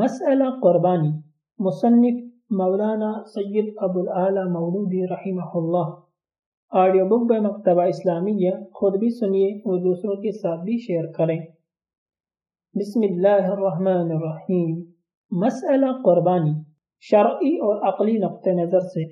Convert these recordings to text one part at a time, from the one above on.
مسئلہ قربانی۔ مصنف مولانا سید ابو العلا مولودی رحمہ اللہ آڈیو بک بے مکتبہ اسلامیہ خود بھی سنیے اور دوسروں کے ساتھ بھی شیئر کریں۔ بسم اللہ الرحمن الرحیم۔ مسئلہ قربانی۔ شرعی اور عقلی نقطہ نظر سے۔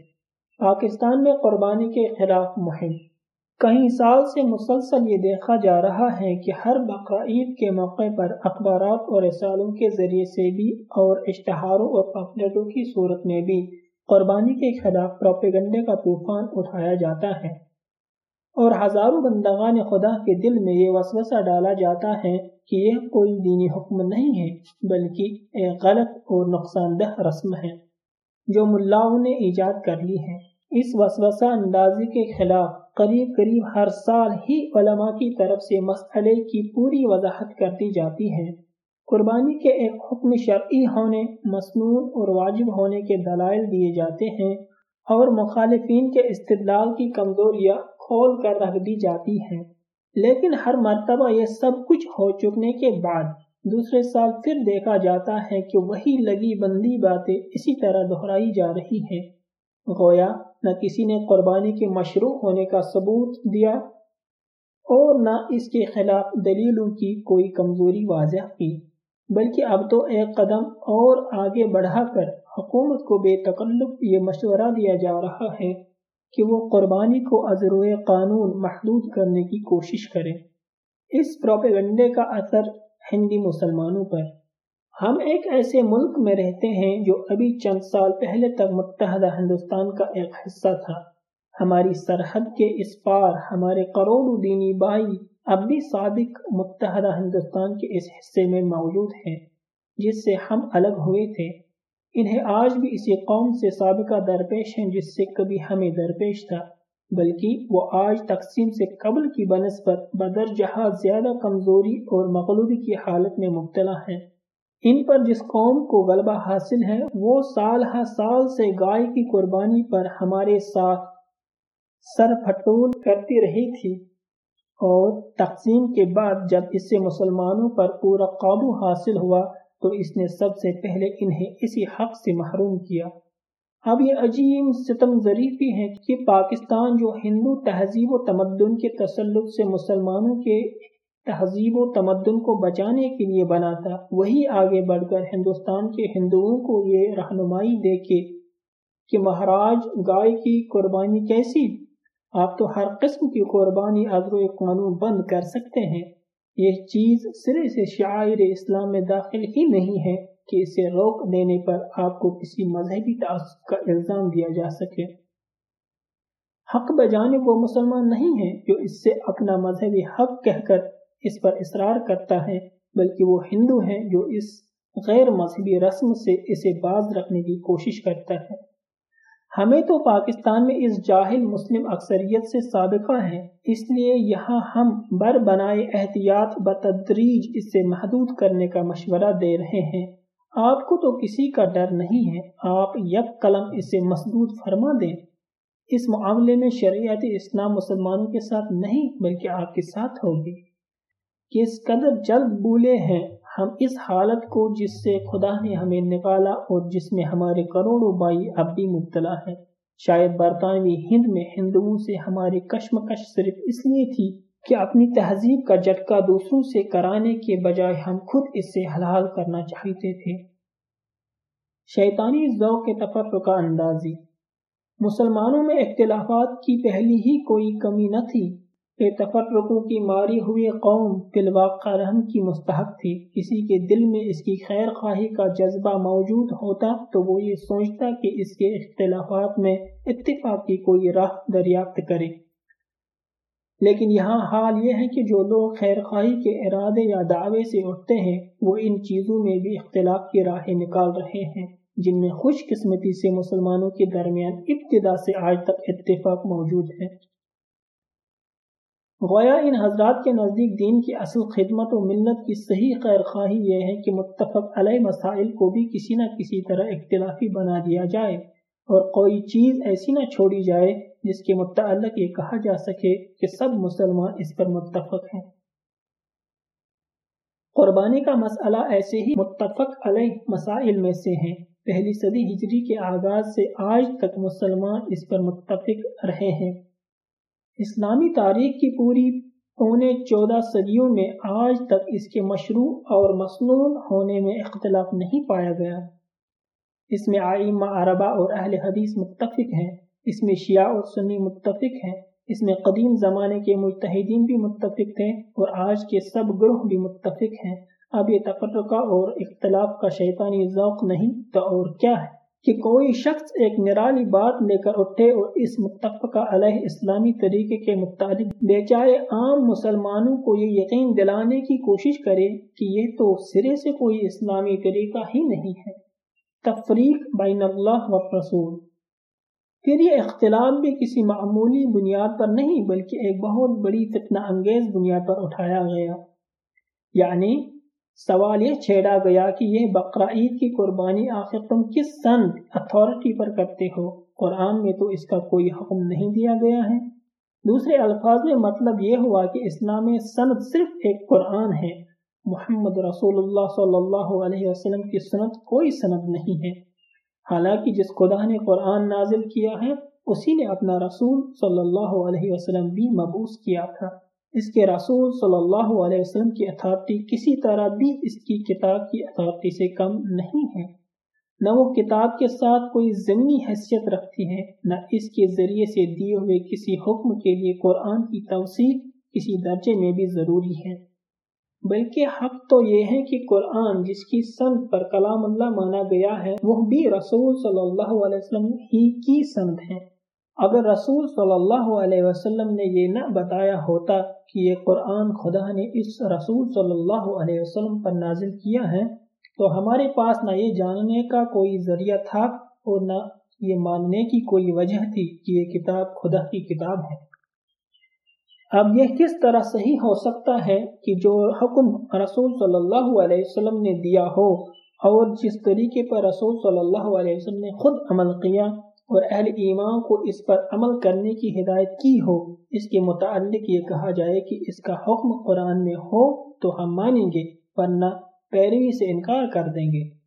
پاکستان میں قربانی کے خلاف مہم۔ کئی سال سے مسلسل یہ دیکھا جا رہا ہے کہ ہر بقرعید کے موقع پر اخبارات اور رسالوں کے ذریعے سے بھی اور اشتہاروں اور پمفلٹوں کی صورت میں بھی قربانی کے خلاف پروپیگنڈے کا طوفان اٹھایا جاتا ہے۔ اور ہزاروں بندگان خدا کے دل میں یہ وسوسہ ڈالا جاتا ہے کہ یہ کوئی دینی حکم نہیں ہے، بلکہ ایک غلط اور نقصان دہ رسم ہے جو ملاؤں نے ایجاد کر لی ہے۔ اس وسوسہ اندازی کے خلاف قریب قریب ہر سال ہی علماء کی طرف سے مسئلے کی پوری وضاحت کرتی جاتی ہے۔ قربانی کے ایک حکم شرعی ہونے، مصنون اور واجب ہونے کے دلائل دیے جاتے ہیں اور مخالفین کے استدلال کی کمزوریاں کھول کر رکھ دی جاتی ہیں۔ لیکن ہر مرتبہ یہ سب کچھ ہو چکنے کے بعد دوسرے سال پھر دیکھا جاتا ہے کہ وہی لگی بندی باتیں اسی طرح دہرائی جا رہی ہیں۔ گویا نہ کسی نے قربانی کے مشروع ہونے کا ثبوت دیا اور نہ اس کے خلاف دلیلوں کی کوئی کمزوری واضح کی، بلکہ اب تو ایک قدم اور آگے بڑھا کر حکومت کو بے تکلف یہ مشورہ دیا جا رہا ہے کہ وہ قربانی کو ازروئے قانون محدود کرنے کی کوشش کرے۔ اس پروپیگنڈے کا اثر ہندی مسلمانوں پر ہم ایک ایسے ملک میں رہتے ہیں جو ابھی چند سال پہلے تک متحدہ ہندوستان کا ایک حصہ تھا۔ ہماری سرحد کے اس پار ہمارے کروڑوں دینی بھائی اب بھی سابق متحدہ ہندوستان کے اس حصے میں موجود ہیں، جس سے ہم الگ ہوئے تھے۔ انہیں آج بھی اسی قوم سے سابقہ درپیش ہیں جس سے کبھی ہمیں درپیش تھا، بلکہ وہ آج تقسیم سے قبل کی بنسبت بدر جہاں زیادہ کمزوری اور مغلوبی کی حالت میں مبتلا ہیں۔ ان پر جس قوم کو غلبہ حاصل ہے، وہ سال ہر سال سے گائے کی قربانی پر ہمارے ساتھ سر پھٹول کرتی رہی تھی اور تقسیم کے بعد جب اس سے مسلمانوں پر پورا قابو حاصل ہوا، تو اس نے سب سے پہلے انہیں اسی حق سے محروم کیا۔ اب یہ عجیب ستم ظریفی ہے کہ پاکستان جو ہندو تہذیب و تمدن کے تسلط سے مسلمانوں کے تہذیب و تمدن کو بچانے کے لیے بنا تھا۔ وہی آگے بڑھ کر ہندوستان کے ہندوؤں کو یہ رہنمائی دے کے کہ مہاراج گائے کی قربانی کیسی؟ آپ تو ہر قسم کی قربانی و قانون بند کر سکتے ہیں۔ یہ چیز سرے سے شاعر اسلام میں داخل ہی نہیں ہے کہ اسے روک دینے پر آپ کو کسی مذہبی تعصب کا الزام دیا جا سکے۔ حق بجانے وہ مسلمان نہیں ہے جو اس سے اپنا مذہبی حق کہہ کر اس پر اصرار کرتا ہے، بلکہ وہ ہندو ہیں جو اس غیر مذہبی رسم سے اسے باز رکھنے کی کوشش کرتا ہے۔ ہمیں تو پاکستان میں اس جاہل مسلم اکثریت سے سابقہ ہے، اس لیے یہاں ہم بر بنائے احتیاط بتدریج اس سے محدود کرنے کا مشورہ دے رہے ہیں۔ آپ کو تو کسی کا ڈر نہیں ہے، آپ یک قلم اسے مسدود فرما دیں۔ اس معاملے میں شریعت اسلام مسلمانوں کے ساتھ نہیں، بلکہ آپ کے ساتھ ہوگی۔ کس قدر جلد بولے ہیں ہم اس حالت کو جس سے خدا نے ہمیں نکالا اور جس میں ہمارے کروڑوں بائی اب بھی مبتلا ہے شاید برطانوی ہند میں ہندوؤں سے ہماری کشمکش صرف اس لیے تھی کہ اپنی تہذیب کا جھٹکا دوسروں سے کرانے کے بجائے ہم خود اس سے حلال کرنا چاہتے تھے۔ شیطانی ذوق کے تفرقہ اندازی۔ مسلمانوں میں اختلافات کی پہلی ہی کوئی کمی نہ تھی۔ تفرقوں کی ماری ہوئی قوم فی رحم کی مستحق تھی۔ کسی کے دل میں اس کی خیر خواہی کا جذبہ موجود ہوتا تو وہ یہ سوچتا کہ اس کے اختلافات میں اتفاق کی کوئی راہ دریافت کرے۔ لیکن یہاں حال یہ ہے کہ جو لوگ خیر خواہی کے ارادے یا دعوے سے اٹھتے ہیں، وہ ان چیزوں میں بھی اختلاف کی راہیں نکال رہے ہیں، جن میں خوش قسمتی سے مسلمانوں کے درمیان ابتدا سے آج تک اتفاق موجود ہے۔ گویا ان حضرات کے نزدیک دین کی اصل خدمت و ملت کی صحیح خیر خواہی یہ ہے کہ متفق علیہ مسائل کو بھی کسی نہ کسی طرح اختلافی بنا دیا جائے اور کوئی چیز ایسی نہ چھوڑی جائے جس کے متعلق یہ کہا جا سکے کہ سب مسلمان اس پر متفق ہیں۔ قربانی کا مسئلہ ایسے ہی متفق علیہ مسائل میں سے ہیں۔ پہلی صدی ہجری کے آغاز سے آج تک مسلمان اس پر متفق رہے ہیں۔ اسلامی تاریخ کی پوری پونے چودہ صدیوں میں آج تک اس کے مشروع اور مصنون ہونے میں اختلاف نہیں پایا گیا۔ اس میں آئمہ عربہ اور اہل حدیث متفق ہیں، اس میں شیعہ اور سنی متفق ہیں، اس میں قدیم زمانے کے متحدین بھی متفق تھے اور آج کے سب گروہ بھی متفق ہیں۔ اب یہ تفرقہ اور اختلاف کا شیطانی ذوق نہیں تو اور کیا ہے؟ کہ کوئی شخص ایک نرالی بات لے کر اٹھے اور اس متفقہ علیہ اسلامی طریقے کے متعلق بیچارے عام مسلمانوں کو یہ یقین دلانے کی کوشش کرے کہ یہ تو سرے سے کوئی اسلامی طریقہ ہی نہیں ہے۔ تفریق بین اللہ و رسول۔ پھر یہ اختلاف بھی کسی معمولی بنیاد پر نہیں، بلکہ ایک بہت بڑی فتنہ انگیز بنیاد پر اٹھایا گیا۔ یعنی سوال یہ چھیڑا گیا کہ یہ بقرہ عید کی قربانی آخر تم کس سند اتھارٹی پر کرتے ہو؟ قرآن میں تو اس کا کوئی حکم نہیں دیا گیا ہے۔ دوسرے الفاظ میں مطلب یہ ہوا کہ اسلام سند صرف ایک قرآن ہے۔ محمد رسول اللہ صلی اللہ علیہ وسلم کی سنت کوئی سند نہیں ہے۔ حالانکہ جس خدا نے قرآن نازل کیا ہے، اسی نے اپنا رسول صلی اللہ علیہ وسلم بھی مبوس کیا تھا۔ اس کے رسول صلی اللہ علیہ وسلم کی اتھارٹی کسی طرح بھی اس کی کتاب کی اتھارٹی سے کم نہیں ہے۔ نہ وہ کتاب کے ساتھ کوئی ضمنی حیثیت رکھتی ہے، نہ اس کے ذریعے سے دیے ہوئے کسی حکم کے لیے قرآن کی توسیع کسی درجے میں بھی ضروری ہے۔ بلکہ حق تو یہ ہے کہ قرآن جس کی سند پر کلام اللہ مانا گیا ہے، وہ بھی رسول صلی اللہ علیہ وسلم ہی کی سند ہے۔ اگر رسول صلی اللہ علیہ وسلم نے یہ نہ بتایا ہوتا کہ یہ قرآن خدا نے اس رسول صلی اللہ علیہ وسلم پر نازل کیا ہے، تو ہمارے پاس نہ یہ جاننے کا کوئی ذریعہ تھا اور نہ یہ ماننے کی کوئی وجہ تھی کہ یہ کتاب خدا کی کتاب ہے۔ اب یہ کس طرح صحیح ہو سکتا ہے کہ جو حکم رسول صلی اللہ علیہ وسلم نے دیا ہو اور جس طریقے پر رسول صلی اللہ علیہ وسلم نے خود عمل کیا اور اہل ایمان کو اس پر عمل کرنے کی ہدایت کی ہو، اس کے متعلق یہ کہا جائے کہ اس کا حکم قرآن میں ہو تو ہم مانیں گے، ورنہ پیروی سے انکار کر دیں گے۔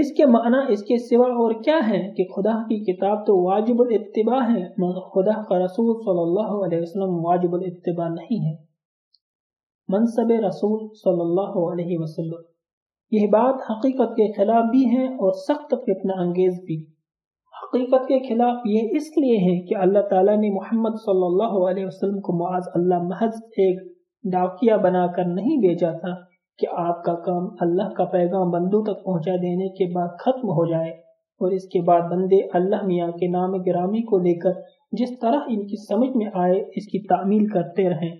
اس کے معنی اس کے سوا اور کیا ہے کہ خدا کی کتاب تو واجب الاتباع ہے، مگر خدا کا رسول صلی اللہ علیہ وسلم واجب الاتباع نہیں ہے۔ منصب رسول صلی اللہ علیہ وسلم۔ یہ بات حقیقت کے خلاف بھی ہے اور سخت فتنہ انگیز بھی۔ حقیقت کے خلاف یہ اس لیے ہے کہ اللہ تعالیٰ نے محمد صلی اللہ علیہ وسلم کو معاذ اللہ محض ایک ڈاکیا بنا کر نہیں بھیجا تھا کہ آپ کا کام اللہ کا پیغام بندوں تک پہنچا دینے کے بعد ختم ہو جائے اور اس کے بعد بندے اللہ میاں کے نام گرامی کو لے کر جس طرح ان کی سمجھ میں آئے اس کی تعمیل کرتے رہیں۔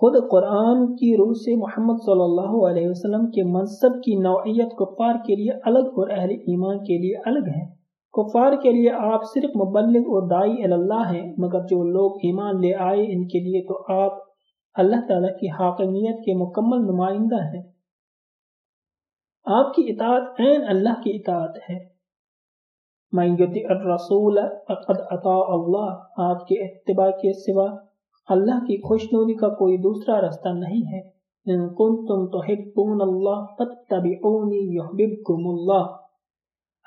خود قرآن کی روح سے محمد صلی اللہ علیہ وسلم کے منصب کی نوعیت کفار کے لیے الگ اور اہل ایمان کے لیے الگ ہے کفار کے لیے آپ صرف مبلغ اور دائی اللہ ہیں، مگر جو لوگ ایمان لے آئے ان کے لیے تو آپ اللہ تعالیٰ کی حاکمیت کے مکمل نمائندہ ہے آپ کی اطاعت عین اللہ کی اطاعت ہے۔ الرسول فقد اطاع اللہ، آپ کے اتباع کے سوا اللہ کی خوش نوری کا کوئی دوسرا رستہ نہیں ہے۔ ان کنتم تحبون اللہ فاتبعونی یحببکم اللہ۔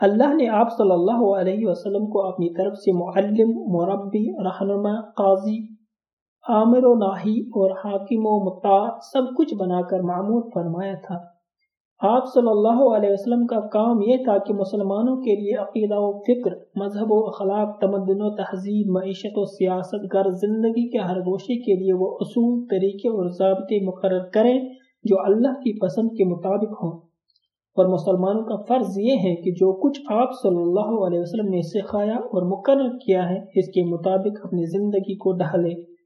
اللہ نے آپ صلی اللہ علیہ وسلم کو اپنی طرف سے معلم، مربی، رہنما، قاضی، عامر و ناہی اور حاکم و متا سب کچھ بنا کر معمور فرمایا تھا۔ آپ صلی اللہ علیہ وسلم کا کام یہ تھا کہ مسلمانوں کے لیے عقیدہ و فکر، مذہب و اخلاق، تمدن و تہذیب، معیشت و سیاست گر زندگی کے ہر گوشے کے لیے وہ اصول، طریقے اور ضابطے مقرر کریں جو اللہ کی پسند کے مطابق ہوں۔ اور مسلمانوں کا فرض یہ ہے کہ جو کچھ آپ صلی اللہ علیہ وسلم نے سکھایا اور مقرر کیا ہے، اس کے مطابق اپنی زندگی کو ڈھالے۔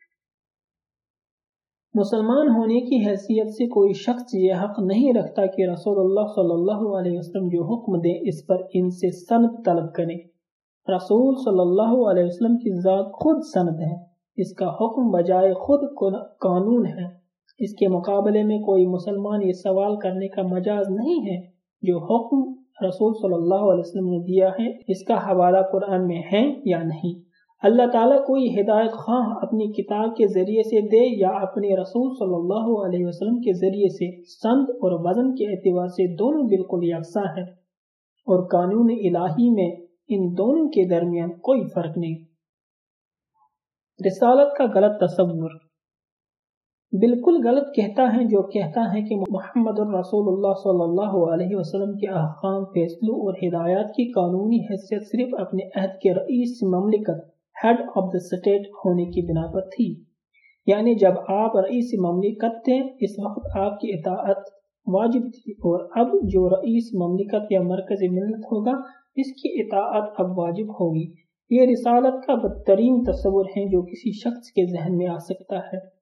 مسلمان ہونے کی حیثیت سے کوئی شخص یہ حق نہیں رکھتا کہ رسول اللہ صلی اللہ علیہ وسلم جو حکم دے، اس پر ان سے سند طلب کرے۔ رسول صلی اللہ علیہ وسلم کی ذات خود سند ہے۔ اس کا حکم بجائے خود قانون ہے۔ اس کے مقابلے میں کوئی مسلمان یہ سوال کرنے کا مجاز نہیں ہے۔ جو حکم رسول صلی اللہ علیہ وسلم نے دیا ہے، اس کا حوالہ قرآن میں ہے یا نہیں؟ اللہ تعالیٰ کوئی ہدایت خواہ اپنی کتاب کے ذریعے سے دے یا اپنے رسول صلی اللہ علیہ وسلم کے ذریعے سے سند اور وزن کے اعتبار سے دونوں بالکل یکساں ہیں۔ اور قانون الہی میں ان دونوں کے درمیان کوئی فرق نہیں۔ رسالت کا غلط تصور۔ بالکل غلط کہتا ہے جو کہتا ہے کہ محمد الرسول اللہ صلی اللہ علیہ وسلم کے احکام، فیصلوں اور ہدایات کی قانونی حیثیت صرف اپنے عہد کے رئیس مملکت ہیڈ آف دا اسٹیٹ ہونے کی بنا پر تھی۔ یعنی جب آپ رئیس مملکت تھے، اس وقت آپ کی اطاعت واجب تھی اور اب جو رئیس مملکت یا مرکز ملت ہوگا، اس کی اطاعت اب واجب ہوگی۔ یہ رسالت کا بدترین تصور ہے جو کسی شخص کے ذہن میں آ سکتا ہے۔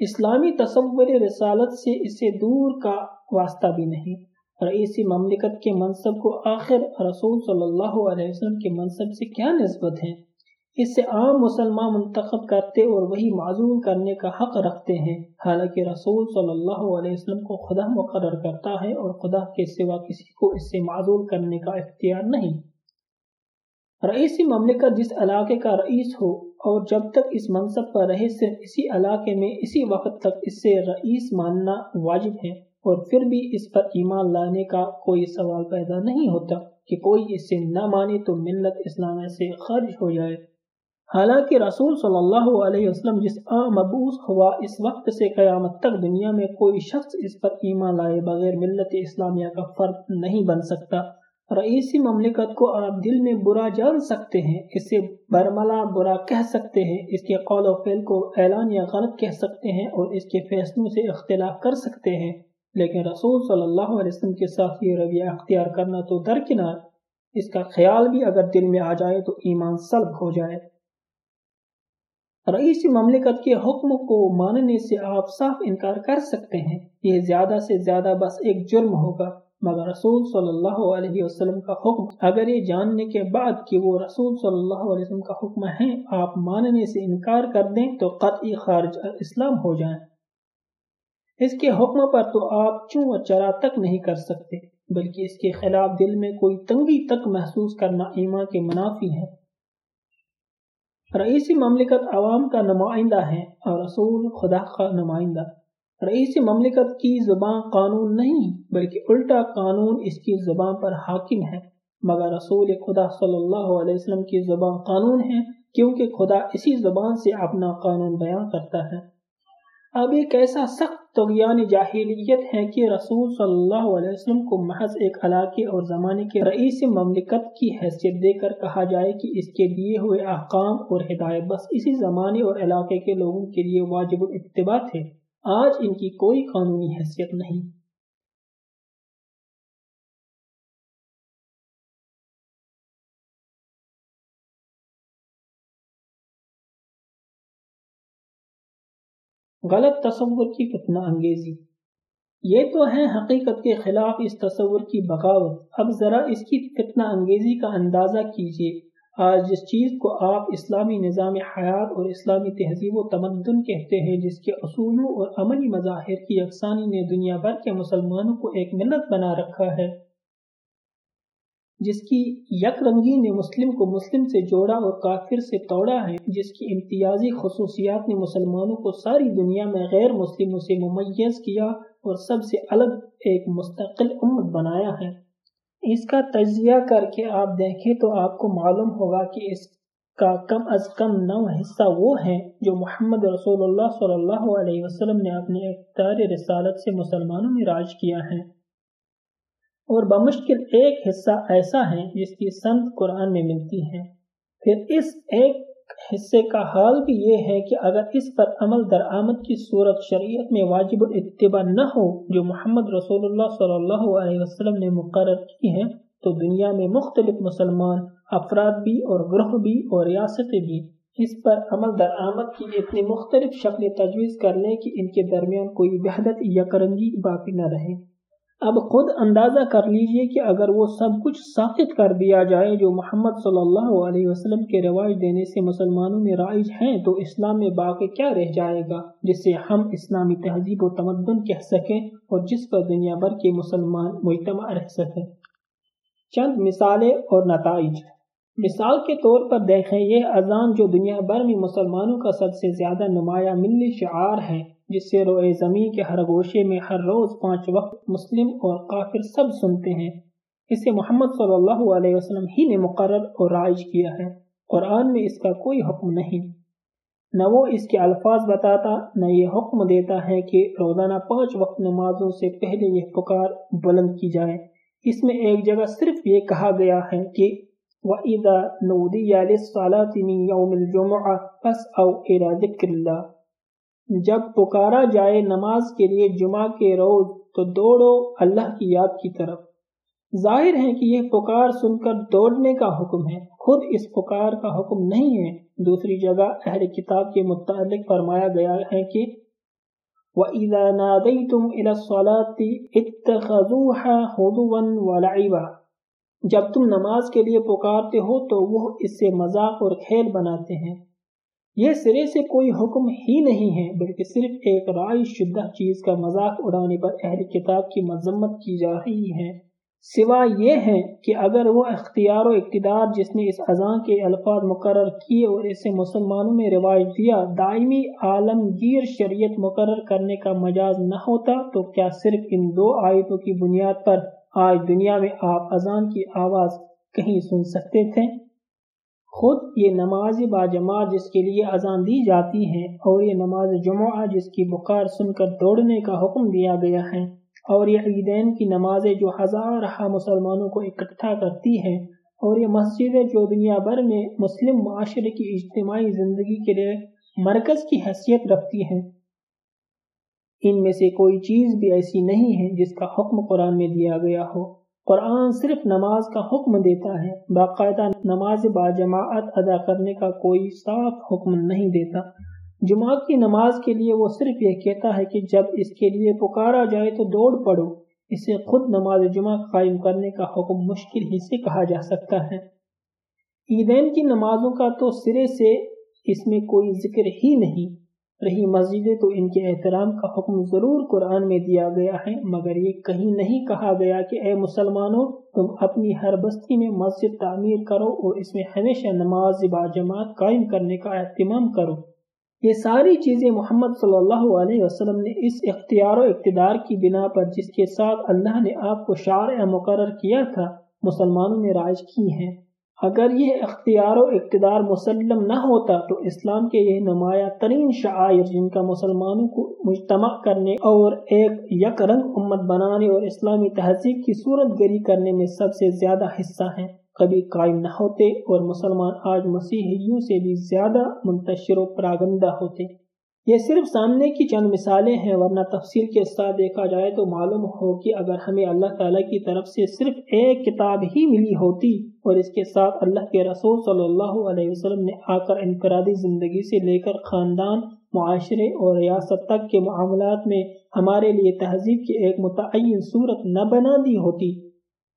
اسلامی تصور رسالت سے اسے دور کا واسطہ بھی نہیں۔ رئیسی مملکت کے منصب کو آخر رسول صلی اللہ علیہ وسلم کے منصب سے کیا نسبت ہے؟ اس سے عام مسلمان منتخب کرتے اور وہی معذول کرنے کا حق رکھتے ہیں۔ حالانکہ رسول صلی اللہ علیہ وسلم کو خدا مقرر کرتا ہے اور خدا کے سوا کسی کو اس سے معذول کرنے کا اختیار نہیں۔ رئیسی مملکت جس علاقے کا رئیس ہو اور جب تک اس منصب پر رہے، صرف اسی علاقے میں، اسی وقت تک اس سے رئیس ماننا واجب ہے اور پھر بھی اس پر ایمان لانے کا کوئی سوال پیدا نہیں ہوتا کہ کوئی اسے نہ مانے تو ملت اسلام سے خارج ہو جائے۔ حالانکہ رسول صلی اللہ علیہ وسلم جس آ مبوس ہوا، اس وقت سے قیامت تک دنیا میں کوئی شخص اس پر ایمان لائے بغیر ملت اسلامیہ کا فرق نہیں بن سکتا۔ رئیسی مملکت کو آپ دل میں برا جان سکتے ہیں، اسے برملا برا کہہ سکتے ہیں، اس کے قول و فعل کو اعلان یا غلط کہہ سکتے ہیں اور اس کے فیصلوں سے اختلاف کر سکتے ہیں۔ لیکن رسول صلی اللہ علیہ وسلم کے ساتھ یہ رویہ اختیار کرنا تو درکنار۔ اس کا خیال بھی اگر دل میں آ جائے تو ایمان سلب ہو جائے۔ رئیس مملکت کے حکم کو ماننے سے آپ صاف انکار کر سکتے ہیں۔ یہ زیادہ سے زیادہ بس ایک جرم ہوگا۔ مگر رسول صلی اللہ علیہ وسلم کا حکم، اگر یہ جاننے کے بعد کہ وہ رسول صلی اللہ علیہ وسلم کا حکم ہے آپ ماننے سے انکار کر دیں تو قطعی خارج اسلام ہو جائیں۔ اس کے حکم پر تو آپ چوں و چرا تک نہیں کر سکتے، بلکہ اس کے خلاف دل میں کوئی تنگی تک محسوس کرنا ایمان کے منافی ہے رئیسی مملکت عوام کا نمائندہ ہے اور رسول خدا کا نمائندہ۔ رئیس مملکت کی زبان قانون نہیں، بلکہ الٹا قانون اس کی زبان پر حاکم ہے۔ مگر رسول خدا صلی اللہ علیہ وسلم کی زبان قانون ہے، کیونکہ خدا اسی زبان سے اپنا قانون بیان کرتا ہے۔ اب ایک ایسا سخت تغیان یعنی جاہلیت ہے کہ رسول صلی اللہ علیہ وسلم کو محض ایک علاقے اور زمانے کے رئیس مملکت کی حیثیت دے کر کہا جائے کہ اس کے دیے ہوئے احکام اور ہدایت بس اسی زمانے اور علاقے کے لوگوں کے لیے واجب الاتباع تھے۔ آج ان کی کوئی قانونی حیثیت نہیں۔ غلط تصور کی فتنہ انگیزی۔ یہ تو ہے حقیقت کے خلاف اس تصور کی بغاوت۔ اب ذرا اس کی فتنہ انگیزی کا اندازہ کیجیے آج جس چیز کو آپ اسلامی نظام حیات اور اسلامی تہذیب و تمدن کہتے ہیں، جس کے اصولوں اور عملی مظاہر کی یکسانی نے دنیا بھر کے مسلمانوں کو ایک ملت بنا رکھا ہے۔ جس کی یک رنگی نے مسلم کو مسلم سے جوڑا اور کافر سے توڑا ہے، جس کی امتیازی خصوصیات نے مسلمانوں کو ساری دنیا میں غیر مسلموں سے ممیز کیا اور سب سے الگ ایک مستقل امت بنایا ہے۔ اس کا تجزیہ کر کے آپ دیکھیں تو آپ کو معلوم ہوگا کہ اس کا کم از کم نو حصہ وہ ہے جو محمد رسول اللہ صلی اللہ علیہ وسلم نے اپنے اختار رسالت سے مسلمانوں میں راج کیا ہے۔ اور بمشکل ایک حصہ ایسا ہے جس کی سمت قرآن میں ملتی ہے۔ پھر اس ایک حصے کا حال بھی یہ ہے کہ اگر اس پر عمل درآمد کی صورت شریعت میں واجب الاتباع نہ ہو، جو محمد رسول اللہ صلی اللہ علیہ وسلم نے مقرر کی ہے تو دنیا میں مختلف مسلمان، افراد بھی اور گروہ بھی اور ریاستیں بھی اس پر عمل درآمد کی اتنی مختلف شکل تجویز کر لیں کہ ان کے درمیان کوئی وحدت یا کرنگی باقی نہ رہے اب خود اندازہ کر لیجیے کہ اگر وہ سب کچھ ساخت کر دیا جائے جو محمد صلی اللہ علیہ وسلم کے رواج دینے سے مسلمانوں میں رائج ہیں، تو اسلام میں باقی کیا رہ جائے گا جس سے ہم اسلامی تہذیب و تمدن کہہ سکیں اور جس پر دنیا بھر کے مسلمان مجتمع رہ سکیں۔ چند مثالیں اور نتائج۔ مثال کے طور پر دیکھیں، یہ اذان جو دنیا بھر میں مسلمانوں کا سب سے زیادہ نمایاں ملی شعار ہے۔ جس سے روئے زمین کے ہر گوشے میں ہر روز پانچ وقت مسلم اور کافر سب سنتے ہیں۔ اسے محمد صلی اللہ علیہ وسلم ہی نے مقرر اور رائج کیا ہے۔ قرآن میں اس کا کوئی حکم نہیں۔ نہ وہ اس کے الفاظ بتاتا، نہ یہ حکم دیتا ہے کہ روزانہ پانچ وقت نمازوں سے پہلے یہ پکار بلند کی جائے۔ اس میں ایک جگہ صرف یہ کہا گیا ہے کہ وَإِذَا نُودِيَ لِلصَّلَاةِ مِنْ يَوْمِ الْجُمُعَةِ فَاسْعَوْا إِلَى ذِكْرِ اللَّهِ۔ جب پکارا جائے نماز کے لیے جمعہ کے روز تو دوڑو اللہ کی یاد کی طرف۔ ظاہر ہے کہ یہ پکار سن کر دوڑنے کا حکم ہے۔ خود اس پکار کا حکم نہیں ہے۔ دوسری جگہ اہل کتاب کے متعلق فرمایا گیا ہے کہ وَإِذَا نَادَيْتُمْ إِلَى الصَّلَاةِ اتَّخَذُوهَا هُدُوًا وَلَعِبًا۔ جب تم نماز کے لیے پکارتے ہو تو وہ اس سے مذاق اور کھیل بناتے ہیں۔ یہ سرے سے کوئی حکم ہی نہیں ہے، بلکہ صرف ایک رائے شدہ چیز کا مذاق اڑانے پر اہل کتاب کی مذمت کی جا رہی ہے۔ سوا یہ ہے کہ اگر وہ اختیار و اقتدار جس نے اس اذان کے الفاظ مقرر کیے اور اسے مسلمانوں میں رواج دیا، دائمی عالمگیر شریعت مقرر کرنے کا مجاز نہ ہوتا، تو کیا صرف ان دو آیتوں کی بنیاد پر آج دنیا میں آپ اذان کی آواز کہیں سن سکتے تھے؟ خود یہ نماز باجماعت جس کے لیے اذان دی جاتی ہے اور یہ نماز جمعہ جس کی بخار سن کر دوڑنے کا حکم دیا گیا ہے اور یہ عیدین کی نمازیں جو ہزار مسلمانوں کو اکٹھا کرتی ہیں اور یہ مسجدیں جو دنیا بھر میں مسلم معاشرے کی اجتماعی زندگی کے لیے مرکز کی حیثیت رکھتی ہیں۔ ان میں سے کوئی چیز بھی ایسی نہیں ہے جس کا حکم قرآن میں دیا گیا ہو۔ قرآن صرف نماز کا حکم دیتا ہے، باقاعدہ نماز باجماعت ادا کرنے کا کوئی صاف حکم نہیں دیتا۔ جمعہ کی نماز کے لیے وہ صرف یہ کہتا ہے کہ جب اس کے لیے پکارا جائے تو دوڑ پڑو۔ اسے خود نماز جمعہ قائم کرنے کا حکم مشکل ہی سے کہا جا سکتا ہے۔ عیدین کی نمازوں کا تو سرے سے اس میں کوئی ذکر ہی نہیں۔ رہی مسجدیں تو ان کے احترام کا حکم ضرور قرآن میں دیا گیا ہے، مگر یہ کہیں نہیں کہا گیا کہ اے مسلمانوں، تم اپنی ہر بستی میں مسجد تعمیر کرو اور اس میں ہمیشہ نماز با جماعت قائم کرنے کا اہتمام کرو۔ یہ ساری چیزیں محمد صلی اللہ علیہ وسلم نے اس اختیار و اقتدار کی بنا پر جس کے ساتھ اللہ نے آپ کو شعر مقرر کیا تھا، مسلمانوں میں رائج کی ہیں۔ اگر یہ اختیار و اقتدار مسلم نہ ہوتا تو اسلام کے یہ نمایاں ترین شعائر جن کا مسلمانوں کو مجتمع کرنے اور ایک یک رنگ امت بنانے اور اسلامی تہذیب کی صورت گری کرنے میں سب سے زیادہ حصہ ہیں، کبھی قائم نہ ہوتے اور مسلمان آج مسیحیوں سے بھی زیادہ منتشر و پراگندہ ہوتے۔ یہ صرف سامنے کی چند مثالیں ہیں، ورنہ تفصیل کے ساتھ دیکھا جائے تو معلوم ہو کہ اگر ہمیں اللہ تعالیٰ کی طرف سے صرف ایک کتاب ہی ملی ہوتی اور اس کے ساتھ اللہ کے رسول صلی اللہ علیہ وسلم نے آ کر انفرادی زندگی سے لے کر خاندان، معاشرے اور ریاست تک کے معاملات میں ہمارے لیے تہذیب کی ایک متعین صورت نہ بنا دی ہوتی،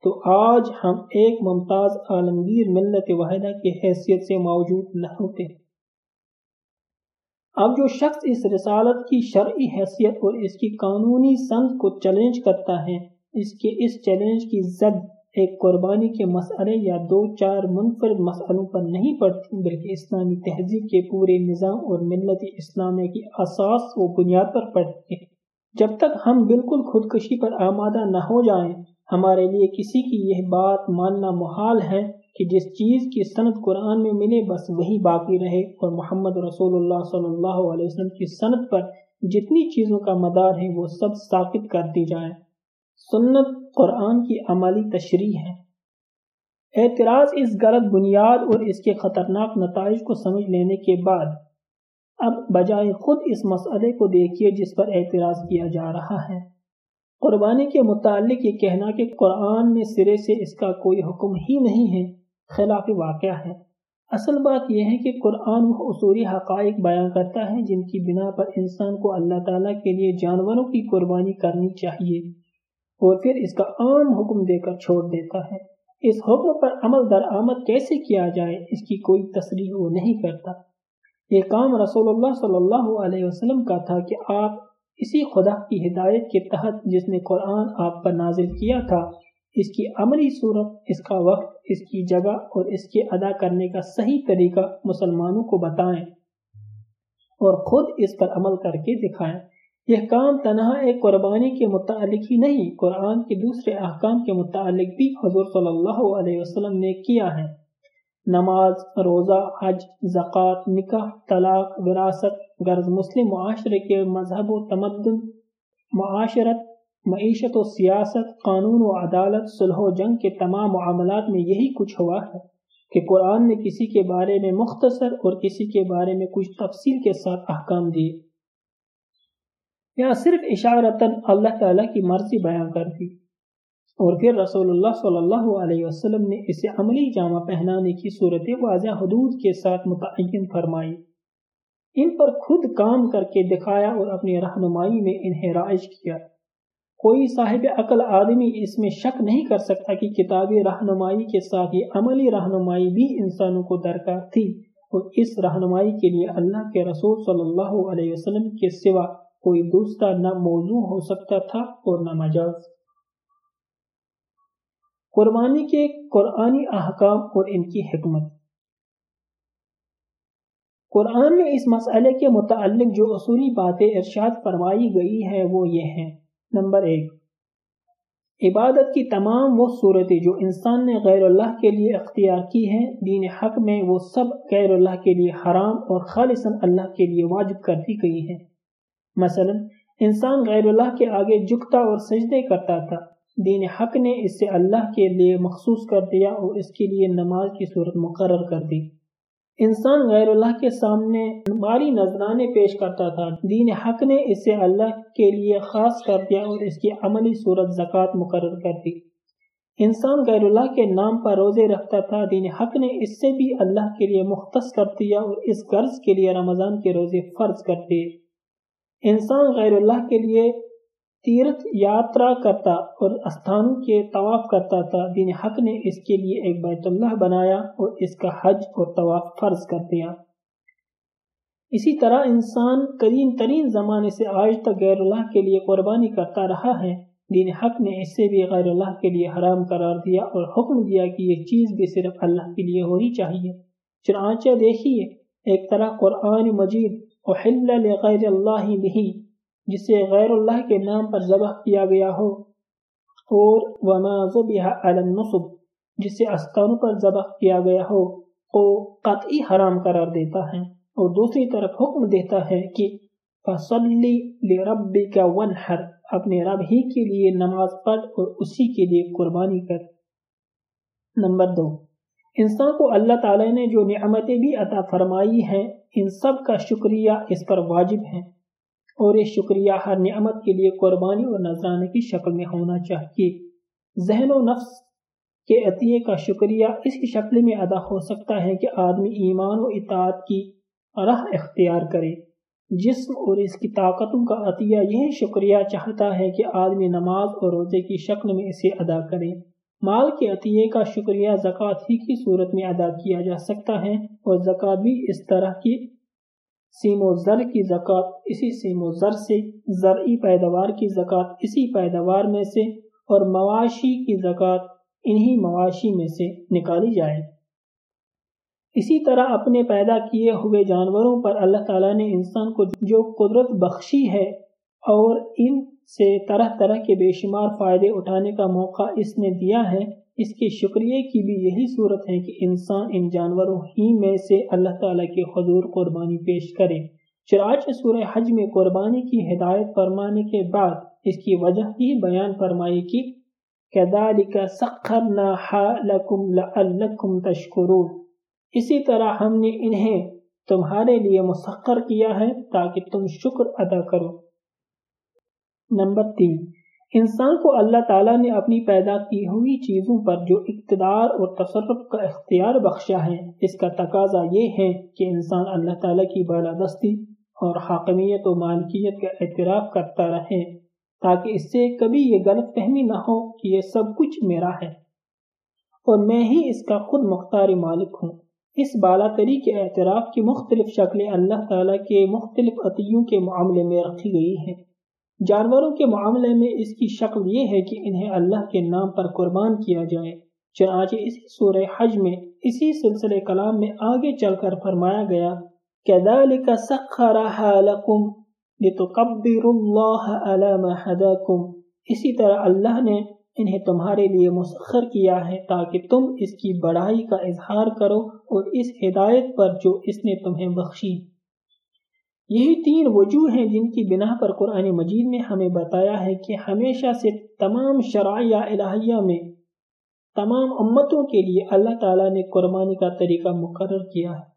تو آج ہم ایک ممتاز عالمگیر ملت واحدہ کی حیثیت سے موجود نہ ہوتے۔ اب جو شخص اس رسالت کی شرعی حیثیت اور اس کی قانونی سند کو چیلنج کرتا ہے، اس کے اس چیلنج کی زد ایک قربانی کے مسئلے یا دو چار منفرد مسئلوں پر نہیں پڑتی، بلکہ اسلامی تہذیب کے پورے نظام اور ملت اسلامیہ کی اساس و بنیاد پر پڑتی ہے۔ جب تک ہم بالکل خودکشی پر آمادہ نہ ہو جائیں، ہمارے لیے کسی کی یہ بات ماننا محال ہے۔ کہ جس چیز کی صنعت قرآن میں ملے، بس وہی باقی رہے۔ اور محمد رسول اللہ صلی اللہ علیہ وسلم کی صنعت پر جتنی چیزوں کا مدار ہے، وہ سب ثابت کر دی جائے سنت قرآن کی عملی تشریح ہے۔ اعتراض اس غلط بنیاد اور اس کے خطرناک نتائج کو سمجھ لینے کے بعد، اب بجائے خود اس مسئلے کو دیکھیے جس پر اعتراض کیا جا رہا ہے۔ قربانی کے متعلق یہ کہنا کہ قرآن میں سرے سے اس کا کوئی حکم ہی نہیں ہے۔ خلاف واقعہ ہے۔ اصل بات یہ ہے کہ قرآن وہ اصولی حقائق بیان کرتا ہے جن کی بنا پر انسان کو اللہ تعالیٰ کے لیے جانوروں کی قربانی کرنی چاہیے اور پھر اس کا عام حکم دے کر چھوڑ دیتا ہے۔ اس حکم پر عمل درآمد کیسے کیا جائے اس کی کوئی تصریح وہ نہیں کرتا۔ یہ کام رسول اللہ صلی اللہ علیہ وسلم کا تھا کہ آپ اسی خدا کی ہدایت کے تحت جس نے قرآن آپ پر نازل کیا تھا، اس کی عملی صورت، اس کا وقت اس کی جگہ اور اس کے ادا کرنے کا صحیح طریقہ مسلمانوں کو بتائیں اور خود اس پر عمل کر کے دکھائیں۔ یہ کام تنہا ایک قربانی کے متعلق ہی نہیں، قرآن کے دوسرے احکام کے متعلق بھی حضور صلی اللہ علیہ وسلم نے کیا ہے۔ نماز، روزہ، حج، زکوٰۃ، نکاح، طلاق، وراثت، غرض مسلم معاشرے کے مذہب و تمدن، معاشرت معیشت و سیاست، قانون و عدالت، صلح و جنگ کے تمام معاملات میں یہی کچھ ہوا ہے کہ قرآن نے کسی کے بارے میں مختصر اور کسی کے بارے میں کچھ تفصیل کے ساتھ احکام دیے۔ یا صرف اشارتاً اللہ تعالیٰ کی مرضی بیان کر دی۔ اور پھر رسول اللہ صلی اللہ علیہ وسلم نے اسے عملی جامع پہنانے کی صورت واضح حدود کے ساتھ متعین فرمائی۔ ان پر خود کام کر کے دکھایا اور اپنی رہنمائی میں انہیں رائج کیا۔ کوئی صاحب عقل آدمی اس میں شک نہیں کر سکتا کہ کتابی رہنمائی کے ساتھ یہ عملی رہنمائی بھی انسانوں کو درکار تھی۔ اور اس رہنمائی کے لیے اللہ کے رسول صلی اللہ علیہ وسلم کے سوا کوئی دوسرا نہ موضوع ہو سکتا تھا اور نہ مجاز۔ قربانی کے قرآنی احکام اور ان کی حکمت۔ قرآن میں اس مسئلے کے متعلق جو اصولی باتیں ارشاد فرمائی گئی ہیں وہ یہ ہیں۔ نمبر ایک۔ عبادت کی تمام وہ صورتیں جو انسان نے غیر اللہ کے لیے اختیار کی ہیں، دین حق میں وہ سب غیر اللہ کے لیے حرام اور خالصاً اللہ کے لیے واجب کر دی گئی ہیں۔ مثلا، انسان غیر اللہ کے آگے جھکتا اور سجدے کرتا تھا۔ دین حق نے اس سے اللہ کے لیے مخصوص کر دیا اور اس کے لیے نماز کی صورت مقرر کر دی۔ انسان غیر اللہ کے سامنے ماری نذرانے پیش کرتا تھا۔ دین حق نے اس سے اللہ کے لیے خاص کر دیا اور اس کی عملی صورت زکوٰۃ مقرر کر دی۔ انسان غیر اللہ کے نام پر روزے رکھتا تھا۔ دین حق نے اس سے بھی اللہ کے لیے مختص کر دیا اور اس قرض کے لیے رمضان کے روزے فرض کر دیے۔ انسان غیر اللہ کے لیے تیرتھ یاترا کرتا اور استھانوں کے طواف کرتا تھا۔ دین حق نے اس کے لیے ایک بیت اللہ بنایا اور اس کا حج اور طواف فرض کر دیا۔ اسی طرح انسان کریم ترین زمانے سے آج تک غیر اللہ کے لیے قربانی کرتا رہا ہے۔ دین حق نے اس سے بھی غیر اللہ کے لیے حرام قرار دیا اور حکم دیا کہ یہ چیز بھی صرف اللہ کے لیے ہونی چاہیے۔ چنانچہ دیکھیے، ایک طرح قرآن مجید لغیر اللہ بھی جسے غیر اللہ کے نام پر ذبح کیا گیا ہو، اور وما علی النصب، جسے استانوں پر ذبح کیا گیا ہو، کو قطعی حرام قرار دیتا ہے۔ اور دوسری طرف حکم دیتا ہے کہ فصلی لربک ونحر اپنے رب ہی کے لیے نماز پڑھ اور اسی کے لیے قربانی کر۔ نمبر دو، انسان کو اللہ تعالی نے جو نعمتیں بھی عطا فرمائی ہیں، ان سب کا شکریہ اس پر واجب ہے۔ اور یہ شکریہ ہر نعمت کے لیے قربانی اور نذرانے کی شکل میں ہونا چاہیے۔ ذہن و نفس کے عطیے کا شکریہ اس کی شکل میں ادا ہو سکتا ہے کہ آدمی ایمان و اطاعت کی راہ اختیار کرے۔ جسم اور اس کی طاقتوں کا عطیہ یہ شکریہ چاہتا ہے کہ آدمی نماز اور روزے کی شکل میں اسے ادا کرے۔ مال کے عطیے کا شکریہ زکوٰۃ ہی کی صورت میں ادا کیا جا سکتا ہے اور زکوٰۃ بھی اس طرح کی سیم و زر کی زکوٰۃ، اسی سیم و زر سے زرعی پیداوار کی زکوٰۃ، اسی پیداوار میں سے اور مواشی کی زکوٰۃ انہی مواشی میں سے نکالی جائے۔ اسی طرح اپنے پیدا کیے ہوئے جانوروں پر اللہ تعالیٰ نے انسان کو جو قدرت بخشی ہے اور ان سے طرح طرح کے بے شمار فائدے اٹھانے کا موقع اس نے دیا ہے اس کے شکریہ کی بھی یہی صورت ہے کہ انسان ان جانوروں ہی میں سے اللہ تعالیٰ کے حضور قربانی پیش کرے۔ چراچ سورہ حج میں قربانی کی ہدایت فرمانے کے بعد اس کی وجہ بھی بیان فرمائی کی اسی طرح ہم نے انہیں تمہارے لیے مسخر کیا ہے تاکہ تم شکر ادا کرو۔ نمبر تین۔ انسان کو اللہ تعالیٰ نے اپنی پیدا کی ہوئی چیزوں پر جو اقتدار اور تصرف کا اختیار بخشا ہے، اس کا تقاضا یہ ہے کہ انسان اللہ تعالیٰ کی بالادستی اور حاکمیت و مالکیت کا اعتراف کرتا رہے تاکہ اس سے کبھی یہ غلط فہمی نہ ہو کہ یہ سب کچھ میرا ہے۔ اور میں ہی اس کا خود مختار مالک ہوں۔ اس بالا تری کے اعتراف کی مختلف شکلیں اللہ تعالیٰ کے مختلف عطیوں کے معاملے میں رکھی گئی ہیں۔ جانوروں کے معاملے میں اس کی شکل یہ ہے کہ انہیں اللہ کے نام پر قربان کیا جائے۔ چنانچہ اسی سورہ حج میں، اسی سلسلے کلام میں آگے چل کر فرمایا گیا كَذَلِكَ سَخَّرَهَا لَكُمْ لِتُقَبِّرُ اللَّهَ عَلَى مَا اسی طرح اللہ نے انہیں تمہارے لیے مسخر کیا ہے تاکہ تم اس کی بڑائی کا اظہار کرو اور اس ہدایت پر جو اس نے تمہیں بخشی۔ یہی تین وجوہ ہیں جن کی بنا پر قرآن مجید نے ہمیں بتایا ہے کہ ہمیشہ سے تمام شرائع الہیہ میں تمام امتوں کے لیے اللہ تعالیٰ نے قربانی کا طریقہ مقرر کیا ہے۔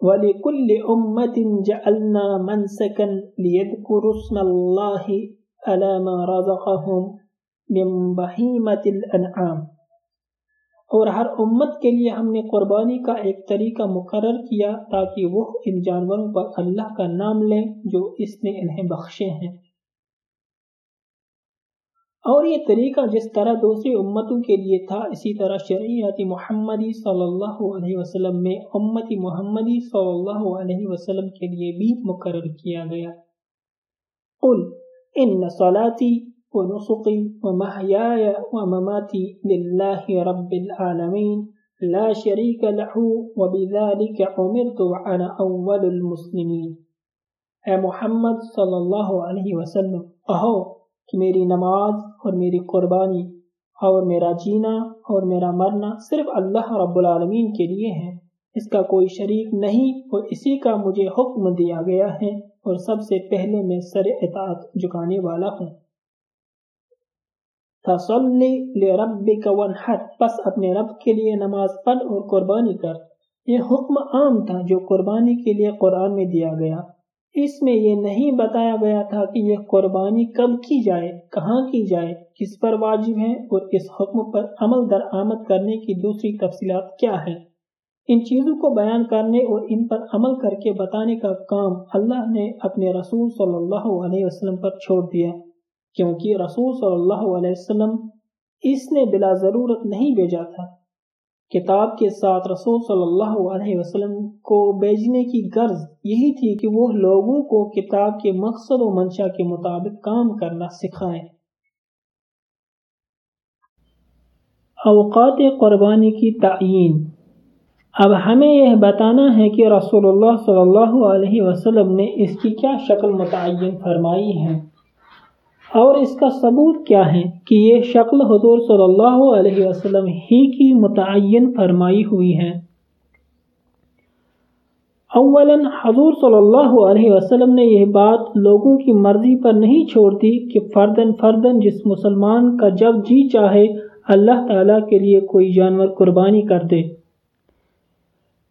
وَلِكُلِّ أُمَّةٍ جَعَلْنَا مَنْسَكًا لِيَذْكُرُوا اسْمَ اللَّهِ عَلَى مَا رَزَقَهُمْ مِنْ بَهِيمَةِ الْأَنْعَامِ۔ اور ہر امت کے لیے ہم نے قربانی کا ایک طریقہ مقرر کیا تاکہ وہ ان جانوروں پر اللہ کا نام لیں جو اس نے انہیں بخشے ہیں۔ اور یہ طریقہ جس طرح دوسری امتوں کے لیے تھا، اسی طرح شریعت محمدی صلی اللہ علیہ وسلم میں امتی محمدی صلی اللہ علیہ وسلم کے لیے بھی مقرر کیا گیا۔ قل، ان صلاتی ونسقي ومحياي ومماتي لله رب العالمين. لا شريك له وبذلك أمرت وأنا أول المسلمين. اے محمد صلی اللہ علیہ وسلم، کہو کہ میری نماز اور میری قربانی اور میرا جینا اور میرا مرنا صرف اللہ رب العالمین کے لیے ہے اس کا کوئی شریک نہیں اور اسی کا مجھے حکم دیا گیا ہے اور سب سے پہلے میں سر اطاعت جکانے والا ہوں۔ فصلی لربک ونحر پس اپنے رب کے لیے نماز پڑھ اور قربانی کر۔ یہ حکم عام تھا جو قربانی کے لیے قرآن میں دیا گیا۔ اس میں یہ نہیں بتایا گیا تھا کہ یہ قربانی کب کی جائے، کہاں کی جائے، کس پر واجب ہے اور اس حکم پر عمل در آمد کرنے کی دوسری تفصیلات کیا ہے ان چیزوں کو بیان کرنے اور ان پر عمل کر کے بتانے کا کام اللہ نے اپنے رسول صلی اللہ علیہ وسلم پر چھوڑ دیا۔ کیونکہ رسول صلی اللہ علیہ وسلم اس نے بلا ضرورت نہیں بھیجا تھا۔ کتاب کے ساتھ رسول صلی اللہ علیہ وسلم کو بیچنے کی غرض یہی تھی کہ وہ لوگوں کو کتاب کے مقصد و منشا کے مطابق کام کرنا سکھائیں۔ اوقات قربانی کی تعین۔ اب ہمیں یہ بتانا ہے کہ رسول اللہ صلی اللہ علیہ وسلم نے اس کی کیا شکل متعین فرمائی ہے۔ اور اس کا ثبوت کیا ہے کہ یہ شکل حضور صلی اللہ علیہ وسلم ہی کی متعین فرمائی ہوئی ہے۔ اولا حضور صلی اللہ علیہ وسلم نے یہ بات لوگوں کی مرضی پر نہیں چھوڑ دی کہ فردن فردن جس مسلمان کا جب جی چاہے اللہ تعالیٰ کے لیے کوئی جانور قربانی کر دے۔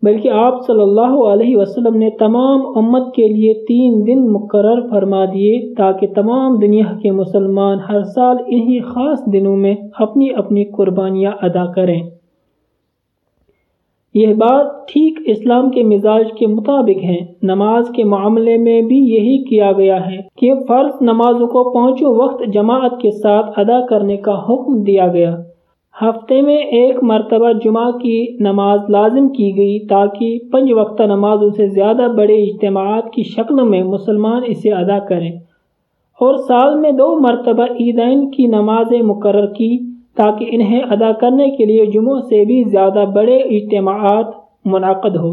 بلکہ آپ صلی اللہ علیہ وسلم نے تمام امت کے لیے تین دن مقرر فرما دیے تاکہ تمام دنیا کے مسلمان ہر سال انہی خاص دنوں میں اپنی اپنی قربانیاں ادا کریں۔ یہ بات ٹھیک اسلام کے مزاج کے مطابق ہے۔ نماز کے معاملے میں بھی یہی کیا گیا ہے کہ فرض نمازوں کو پہنچو وقت جماعت کے ساتھ ادا کرنے کا حکم دیا گیا۔ ہفتے میں ایک مرتبہ جمعہ کی نماز لازم کی گئی تاکہ پنج وقتہ نمازوں سے زیادہ بڑے اجتماعات کی شکل میں مسلمان اسے ادا کریں اور سال میں دو مرتبہ عیدین کی نمازیں مقرر کی تاکہ انہیں ادا کرنے کے لیے جمعوں سے بھی زیادہ بڑے اجتماعات منعقد ہو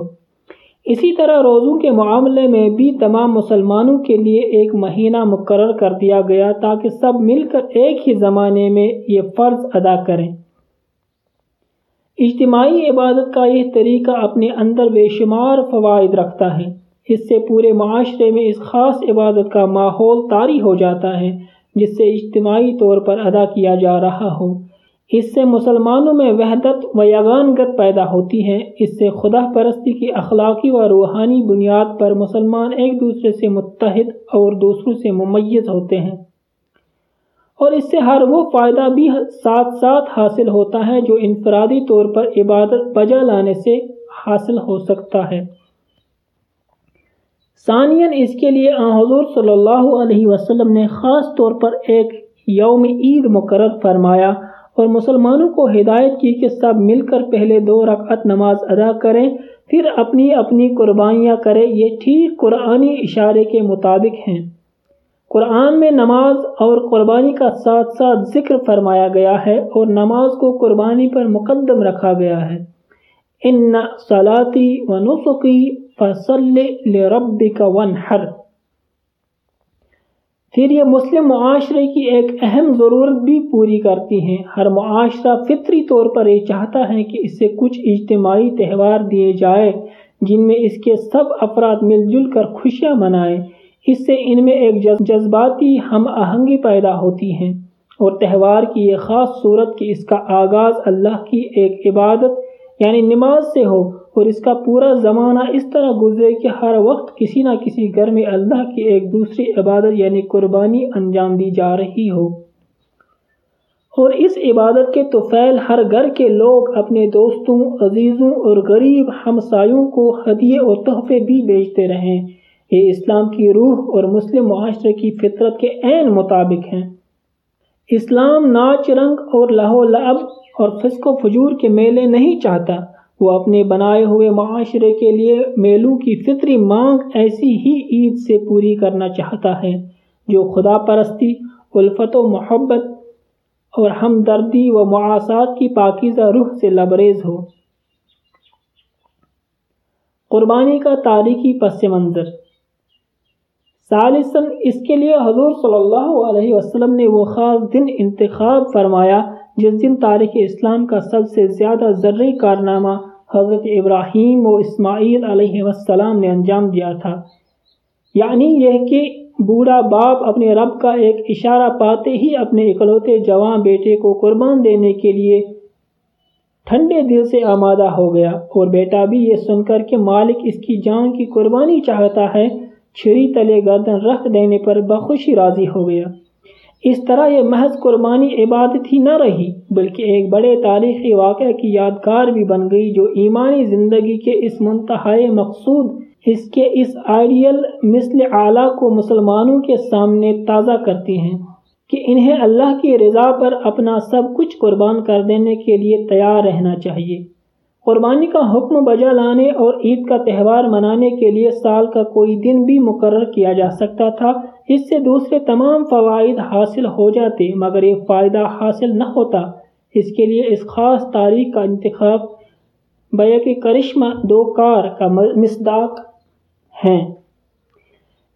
اسی طرح روزوں کے معاملے میں بھی تمام مسلمانوں کے لیے ایک مہینہ مقرر کر دیا گیا تاکہ سب مل کر ایک ہی زمانے میں یہ فرض ادا کریں۔ اجتماعی عبادت کا یہ طریقہ اپنے اندر بے شمار فوائد رکھتا ہے۔ اس سے پورے معاشرے میں اس خاص عبادت کا ماحول طاری ہو جاتا ہے، جس سے اجتماعی طور پر ادا کیا جا رہا ہو۔ اس سے مسلمانوں میں وحدت و یگانگت پیدا ہوتی ہے۔ اس سے خدا پرستی کی اخلاقی و روحانی بنیاد پر مسلمان ایک دوسرے سے متحد اور دوسروں سے ممیز ہوتے ہیں۔ اور اس سے ہر وہ فائدہ بھی ساتھ ساتھ حاصل ہوتا ہے جو انفرادی طور پر عبادت بجا لانے سے حاصل ہو سکتا ہے۔ ثانین اس کے لیے حضور صلی اللہ علیہ وسلم نے خاص طور پر ایک یوم عید مقرر فرمایا اور مسلمانوں کو ہدایت کی کہ سب مل کر پہلے دو رکعت نماز ادا کریں، پھر اپنی اپنی قربانیاں کریں۔ یہ ٹھیک قرآنی اشارے کے مطابق ہیں۔ قرآن میں نماز اور قربانی کا ساتھ ساتھ ذکر فرمایا گیا ہے اور نماز کو قربانی پر مقدم رکھا گیا ہے۔ ان صلاتی و نسخی فصل رب کا ون ہر پھر یہ مسلم معاشرے کی ایک اہم ضرورت بھی پوری کرتی ہیں۔ ہر معاشرہ فطری طور پر یہ چاہتا ہے کہ اس سے کچھ اجتماعی تہوار دیے جائے جن میں اس کے سب افراد مل جل کر خوشیاں منائیں۔ اس سے ان میں ایک جذباتی ہم آہنگی پیدا ہوتی ہیں اور تہوار کی یہ خاص صورت کہ اس کا آغاز اللہ کی ایک عبادت یعنی نماز سے ہو اور اس کا پورا زمانہ اس طرح گزرے کہ ہر وقت کسی نہ کسی گھر میں اللہ کی ایک دوسری عبادت یعنی قربانی انجام دی جا رہی ہو۔ اور اس عبادت کے توفیل ہر گھر کے لوگ اپنے دوستوں، عزیزوں اور غریب ہمسایوں کو ہدیے اور تحفے بھی بیچتے رہیں۔ یہ اسلام کی روح اور مسلم معاشرے کی فطرت کے عین مطابق ہیں۔ اسلام ناچ رنگ اور لہو لعب اور فسق و فجور کے میلے نہیں چاہتا۔ وہ اپنے بنائے ہوئے معاشرے کے لیے میلوں کی فطری مانگ ایسی ہی عید سے پوری کرنا چاہتا ہے، جو خدا پرستی، الفت و محبت اور ہمدردی و معاصات کی پاکیزہ روح سے لبریز ہو۔ قربانی کا تاریخی پس منظر۔ ثالثاً اس کے لیے حضور صلی اللہ علیہ وسلم نے وہ خاص دن انتخاب فرمایا، جس دن تاریخ اسلام کا سب سے زیادہ ذرعی کارنامہ حضرت ابراہیم و اسماعیل علیہ السلام نے انجام دیا تھا۔ یعنی یہ کہ بوڑھا باپ اپنے رب کا ایک اشارہ پاتے ہی اپنے اکلوتے جوان بیٹے کو قربان دینے کے لیے ٹھنڈے دل سے آمادہ ہو گیا۔ اور بیٹا بھی یہ سن کر کہ مالک اس کی جان کی قربانی چاہتا ہے چھری تلے گردن رکھ دینے پر بخوشی راضی ہو گیا۔ اس طرح یہ محض قربانی عبادت ہی نہ رہی، بلکہ ایک بڑے تاریخی واقعہ کی یادگار بھی بن گئی جو ایمانی زندگی کے اس منتہائی مقصود، اس کے اس آئیڈیل مثل اعلیٰ کو مسلمانوں کے سامنے تازہ کرتی ہیں کہ انہیں اللہ کی رضا پر اپنا سب کچھ قربان کر دینے کے لیے تیار رہنا چاہیے۔ قربانی کا حکم بجا لانے اور عید کا تہوار منانے کے لیے سال کا کوئی دن بھی مقرر کیا جا سکتا تھا۔ اس سے دوسرے تمام فوائد حاصل ہو جاتے، مگر یہ فائدہ حاصل نہ ہوتا۔ اس کے لیے اس خاص تاریخ کا انتخاب بیک کرشمہ دو کار کا مصداق ہیں۔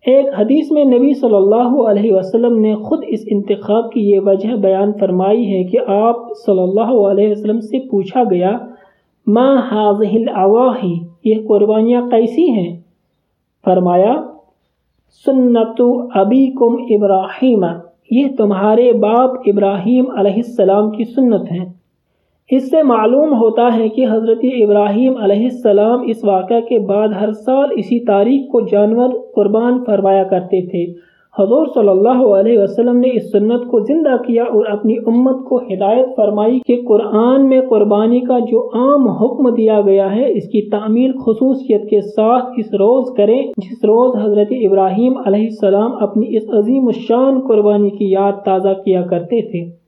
ایک حدیث میں نبی صلی اللہ علیہ وسلم نے خود اس انتخاب کی یہ وجہ بیان فرمائی ہے کہ آپ صلی اللہ علیہ وسلم سے پوچھا گیا ما حاضح الاواحی یہ قربانیاں کیسی ہیں؟ فرمایا، سنت ابیکم ابراہیم، یہ تمہارے باپ ابراہیم علیہ السلام کی سنت ہیں۔ اس سے معلوم ہوتا ہے کہ حضرت ابراہیم علیہ السلام اس واقعہ کے بعد ہر سال اسی تاریخ کو جانور قربان فرمایا کرتے تھے۔ حضور صلی اللہ علیہ وسلم نے اس سنت کو زندہ کیا اور اپنی امت کو ہدایت فرمائی کہ قرآن میں قربانی کا جو عام حکم دیا گیا ہے، اس کی تعمیل خصوصیت کے ساتھ اس روز کریں، جس روز حضرت ابراہیم علیہ السلام اپنی اس عظیم الشان قربانی کی یاد تازہ کیا کرتے تھے۔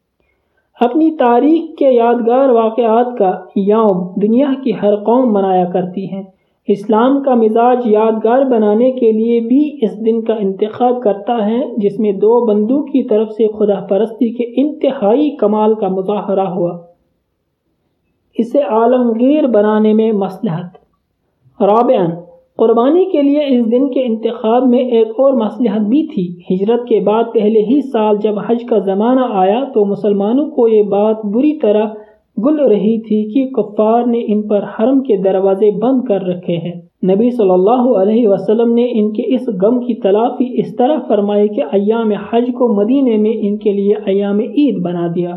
اپنی تاریخ کے یادگار واقعات کا یوم دنیا کی ہر قوم منایا کرتی ہیں۔ اسلام کا مزاج یادگار بنانے کے لیے بھی اس دن کا انتخاب کرتا ہے، جس میں دو بندوں کی طرف سے خدا پرستی کے انتہائی کمال کا مظاہرہ ہوا۔ اسے عالمگیر بنانے میں مصلحت۔ رابعن قربانی کے لیے اس دن کے انتخاب میں ایک اور مصلحت بھی تھی۔ ہجرت کے بعد پہلے ہی سال جب حج کا زمانہ آیا تو مسلمانوں کو یہ بات بری طرح گل رہی تھی کہ کفار نے ان پر حرم کے دروازے بند کر رکھے ہیں۔ نبی صلی اللہ علیہ وسلم نے ان کے اس غم کی تلافی اس طرح فرمائی کہ ایام حج کو مدینے میں ان کے لیے ایام عید بنا دیا۔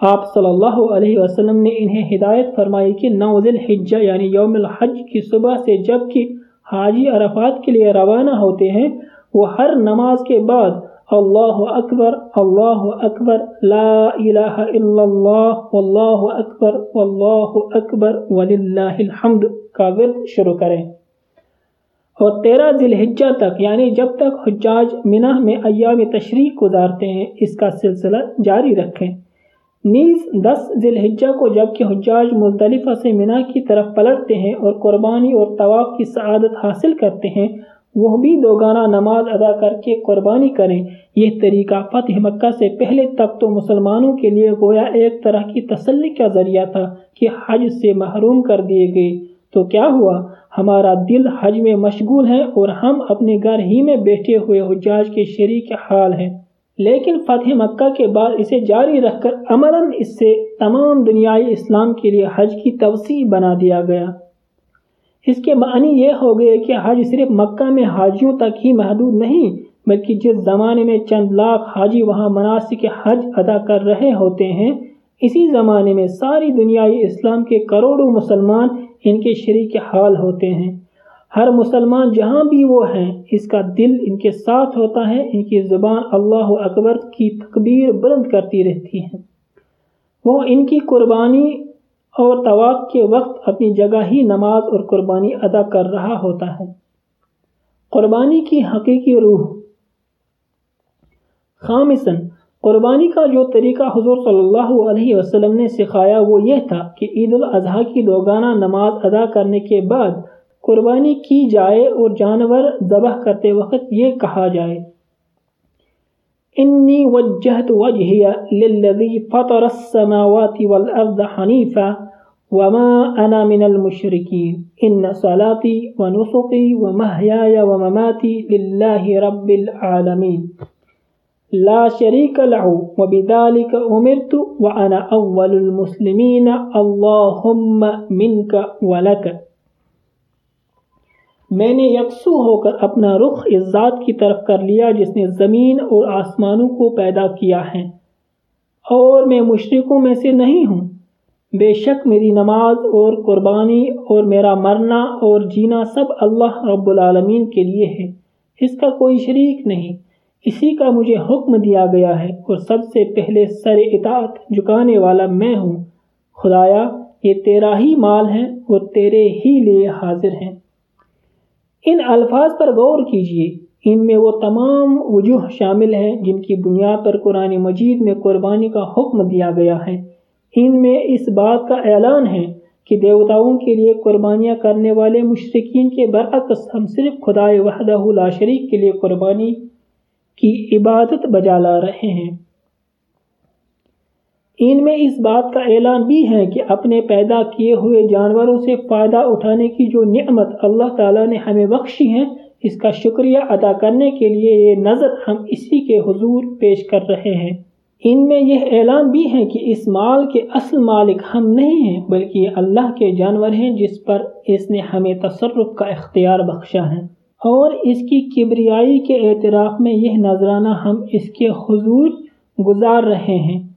آپ صلی اللہ علیہ وسلم نے انہیں ہدایت فرمائی کہ نوز الحجہ یعنی یوم الحج کی صبح سے جبکہ حاجی عرفات کے لیے روانہ ہوتے ہیں، وہ ہر نماز کے بعد اللہ اکبر اللہ اکبر لا الہ الا اللہ واللہ اکبر واللہ اکبر وللہ الحمد کا ورد شروع کریں۔ اور تیرہ ذی الحجہ تک یعنی جب تک حجاج منہ میں ایام تشریق گزارتے ہیں، اس کا سلسلہ جاری رکھیں۔ نیز دس ذی الحجہ کو جبکہ حجاج مزدلفہ سے منہ کی طرف پلٹتے ہیں اور قربانی اور طواف کی سعادت حاصل کرتے ہیں وہ بھی دوگانہ نماز ادا کر کے قربانی کریں۔ یہ طریقہ فتح مکہ سے پہلے تک تو مسلمانوں کے لیے گویا ایک طرح کی تسلی کا ذریعہ تھا کہ حج سے محروم کر دیے گئے۔ تو کیا ہوا؟ ہمارا دل حج میں مشغول ہے اور ہم اپنے گھر ہی میں بیٹھے ہوئے حجاج کے شریک حال ہیں۔ لیکن فتح مکہ کے بعد اسے جاری رکھ کر عملاً اس سے تمام دنیائی اسلام کے لیے حج کی توسیع بنا دیا گیا۔ اس کے معنی یہ ہو گئے کہ حج صرف مکہ میں حاجیوں تک ہی محدود نہیں، بلکہ جس زمانے میں چند لاکھ حاجی وہاں مناسب حج ادا کر رہے ہوتے ہیں، اسی زمانے میں ساری دنیای اسلام کے کروڑوں مسلمان ان کے شریک حال ہوتے ہیں۔ ہر مسلمان جہاں بھی وہ ہیں، اس کا دل ان کے ساتھ ہوتا ہے، ان کی زبان اللہ اکبر کی تکبیر بلند کرتی رہتی ہے۔ وہ ان کی قربانی اور طواف کے وقت اپنی جگہ ہی نماز اور قربانی ادا کر رہا ہوتا ہے۔ قربانی کی حقیقی روح۔ خامسن قربانی کا جو طریقہ حضور صلی اللہ علیہ وسلم نے سکھایا وہ یہ تھا کہ عید الاضحیٰ کی دوگانہ نماز ادا کرنے کے بعد قربانی کی جائے اور جانور ذبح کرتے وقت یہ کہا جائے۔ إني وجهت وجهي للذي فطر السماوات والأرض حنيفا وما أنا من المشركين. إن صلاتي ونسقي ومهياي ومماتي لله رب العالمين. لا شريك له وبذلك أمرت وأنا أول المسلمين. اللهم منك ولك. میں نے یکسو ہو کر اپنا رخ اس ذات کی طرف کر لیا جس نے زمین اور آسمانوں کو پیدا کیا ہے۔ اور میں مشرقوں میں سے نہیں ہوں۔ بے شک میری نماز اور قربانی اور میرا مرنا اور جینا سب اللہ رب العالمین کے لیے ہے۔ اس کا کوئی شریک نہیں۔ اسی کا مجھے حکم دیا گیا ہے اور سب سے پہلے سر اطاعت جھکانے والا میں ہوں۔ خدایا، یہ تیرا ہی مال ہے اور تیرے ہی لیے حاضر ہیں۔ ان الفاظ پر غور کیجیے ان میں وہ تمام وجوہ شامل ہیں جن کی بنیاد پر قرآن مجید میں قربانی کا حکم دیا گیا ہے۔ ان میں اس بات کا اعلان ہے کہ دیوتاؤں کے لیے قربانیاں کرنے والے مشرقین کے برعکس ہم صرف خدائے وحدہ لا شریک کے لیے قربانی کی عبادت بجا لا رہے ہیں۔ ان میں اس بات کا اعلان بھی ہے کہ اپنے پیدا کیے ہوئے جانوروں سے فائدہ اٹھانے کی جو نعمت اللہ تعالیٰ نے ہمیں بخشی ہے، اس کا شکریہ ادا کرنے کے لیے یہ نظر ہم اسی کے حضور پیش کر رہے ہیں۔ ان میں یہ اعلان بھی ہے کہ اس مال کے اصل مالک ہم نہیں ہیں، بلکہ یہ اللہ کے جانور ہیں جس پر اس نے ہمیں تصرف کا اختیار بخشا ہے۔ اور اس کی کبریائی کے اعتراف میں یہ نذرانہ ہم اس کے حضور گزار رہے ہیں۔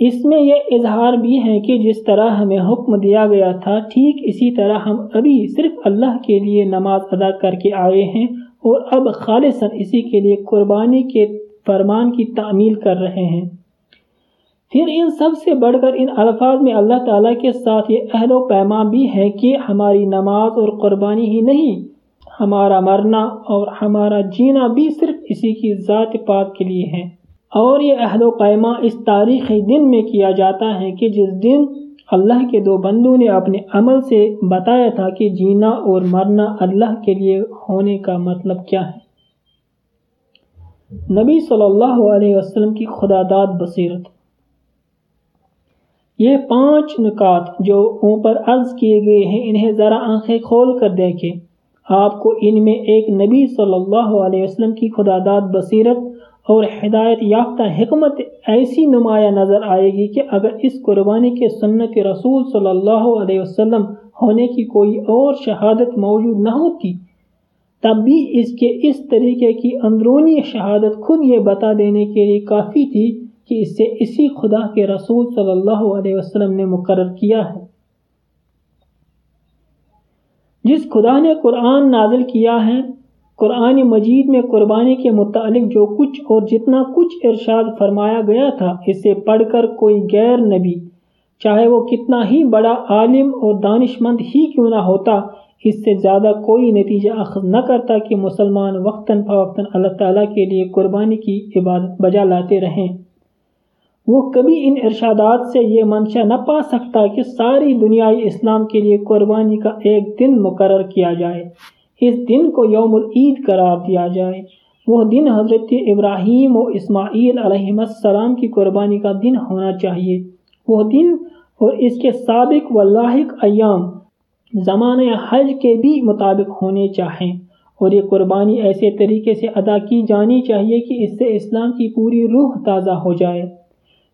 اس میں یہ اظہار بھی ہے کہ جس طرح ہمیں حکم دیا گیا تھا، ٹھیک اسی طرح ہم ابھی صرف اللہ کے لیے نماز ادا کر کے آئے ہیں اور اب خالصاً اسی کے لیے قربانی کے فرمان کی تعمیل کر رہے ہیں۔ پھر ان سب سے بڑھ کر ان الفاظ میں اللہ تعالیٰ کے ساتھ یہ عہد و پیما بھی ہے کہ ہماری نماز اور قربانی ہی نہیں، ہمارا مرنا اور ہمارا جینا بھی صرف اسی کی ذات پاک کے لیے ہے اور یہ عہد و قائمہ اس تاریخی دن میں کیا جاتا ہے کہ جس دن اللہ کے دو بندوں نے اپنے عمل سے بتایا تھا کہ جینا اور مرنا اللہ کے لیے ہونے کا مطلب کیا ہے۔ نبی صلی اللہ علیہ وسلم کی خدا داد بصیرت۔ یہ پانچ نکات جو اوپر عرض کیے گئے ہیں، انہیں ذرا آنکھیں کھول کر دیکھیں۔ آپ کو ان میں ایک نبی صلی اللہ علیہ وسلم کی خدا داد بصیرت اور ہدایت یافتہ حکمت ایسی نمایاں نظر آئے گی کہ اگر اس قربانی کے سنت رسول صلی اللہ علیہ وسلم ہونے کی کوئی اور شہادت موجود نہ ہوتی، تب بھی اس کے اس طریقے کی اندرونی شہادت خود یہ بتا دینے کے لیے کافی تھی کہ اس سے اسی خدا کے رسول صلی اللہ علیہ وسلم نے مقرر کیا ہے۔ جس خدا نے قرآن نازل کیا ہے قرآن مجید میں قربانی کے متعلق جو کچھ اور جتنا کچھ ارشاد فرمایا گیا تھا، اسے پڑھ کر کوئی غیر نبی، چاہے وہ کتنا ہی بڑا عالم اور دانش مند ہی کیوں نہ ہوتا، اس سے زیادہ کوئی نتیجہ اخذ نہ کرتا کہ مسلمان وقتاً فوقتاً اللہ تعالیٰ کے لیے قربانی کی عبادت بجا لاتے رہیں۔ وہ کبھی ان ارشادات سے یہ منشا نہ پا سکتا کہ ساری دنیای اسلام کے لیے قربانی کا ایک دن مقرر کیا جائے۔ اس دن کو یوم العید قرار دیا جائے۔ وہ دن حضرت ابراہیم و اسماعیل علیہ السلام کی قربانی کا دن ہونا چاہیے۔ وہ دن اور اس کے سابق و لاحق ایام زمانۂ حج کے بھی مطابق ہونے چاہیں۔ اور یہ قربانی ایسے طریقے سے ادا کی جانی چاہیے کہ اس سے اسلام کی پوری روح تازہ ہو جائے۔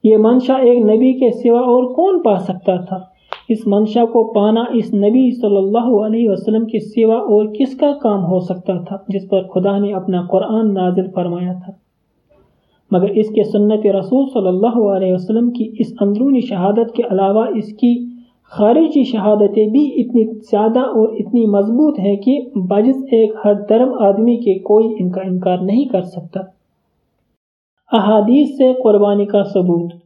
یہ منشا ایک نبی کے سوا اور کون پا سکتا تھا؟ اس منشا کو پانا اس نبی صلی اللہ علیہ وسلم کے سوا اور کس کا کام ہو سکتا تھا جس پر خدا نے اپنا قرآن نازل فرمایا تھا؟ مگر اس کے سنت رسول صلی اللہ علیہ وسلم کی اس اندرونی شہادت کے علاوہ اس کی خارجی شہادتیں بھی اتنی زیادہ اور اتنی مضبوط ہیں کہ بجز ایک ہر درم آدمی کے کوئی ان کا انکار نہیں کر سکتا۔ احادیث سے قربانی کا ثبوت۔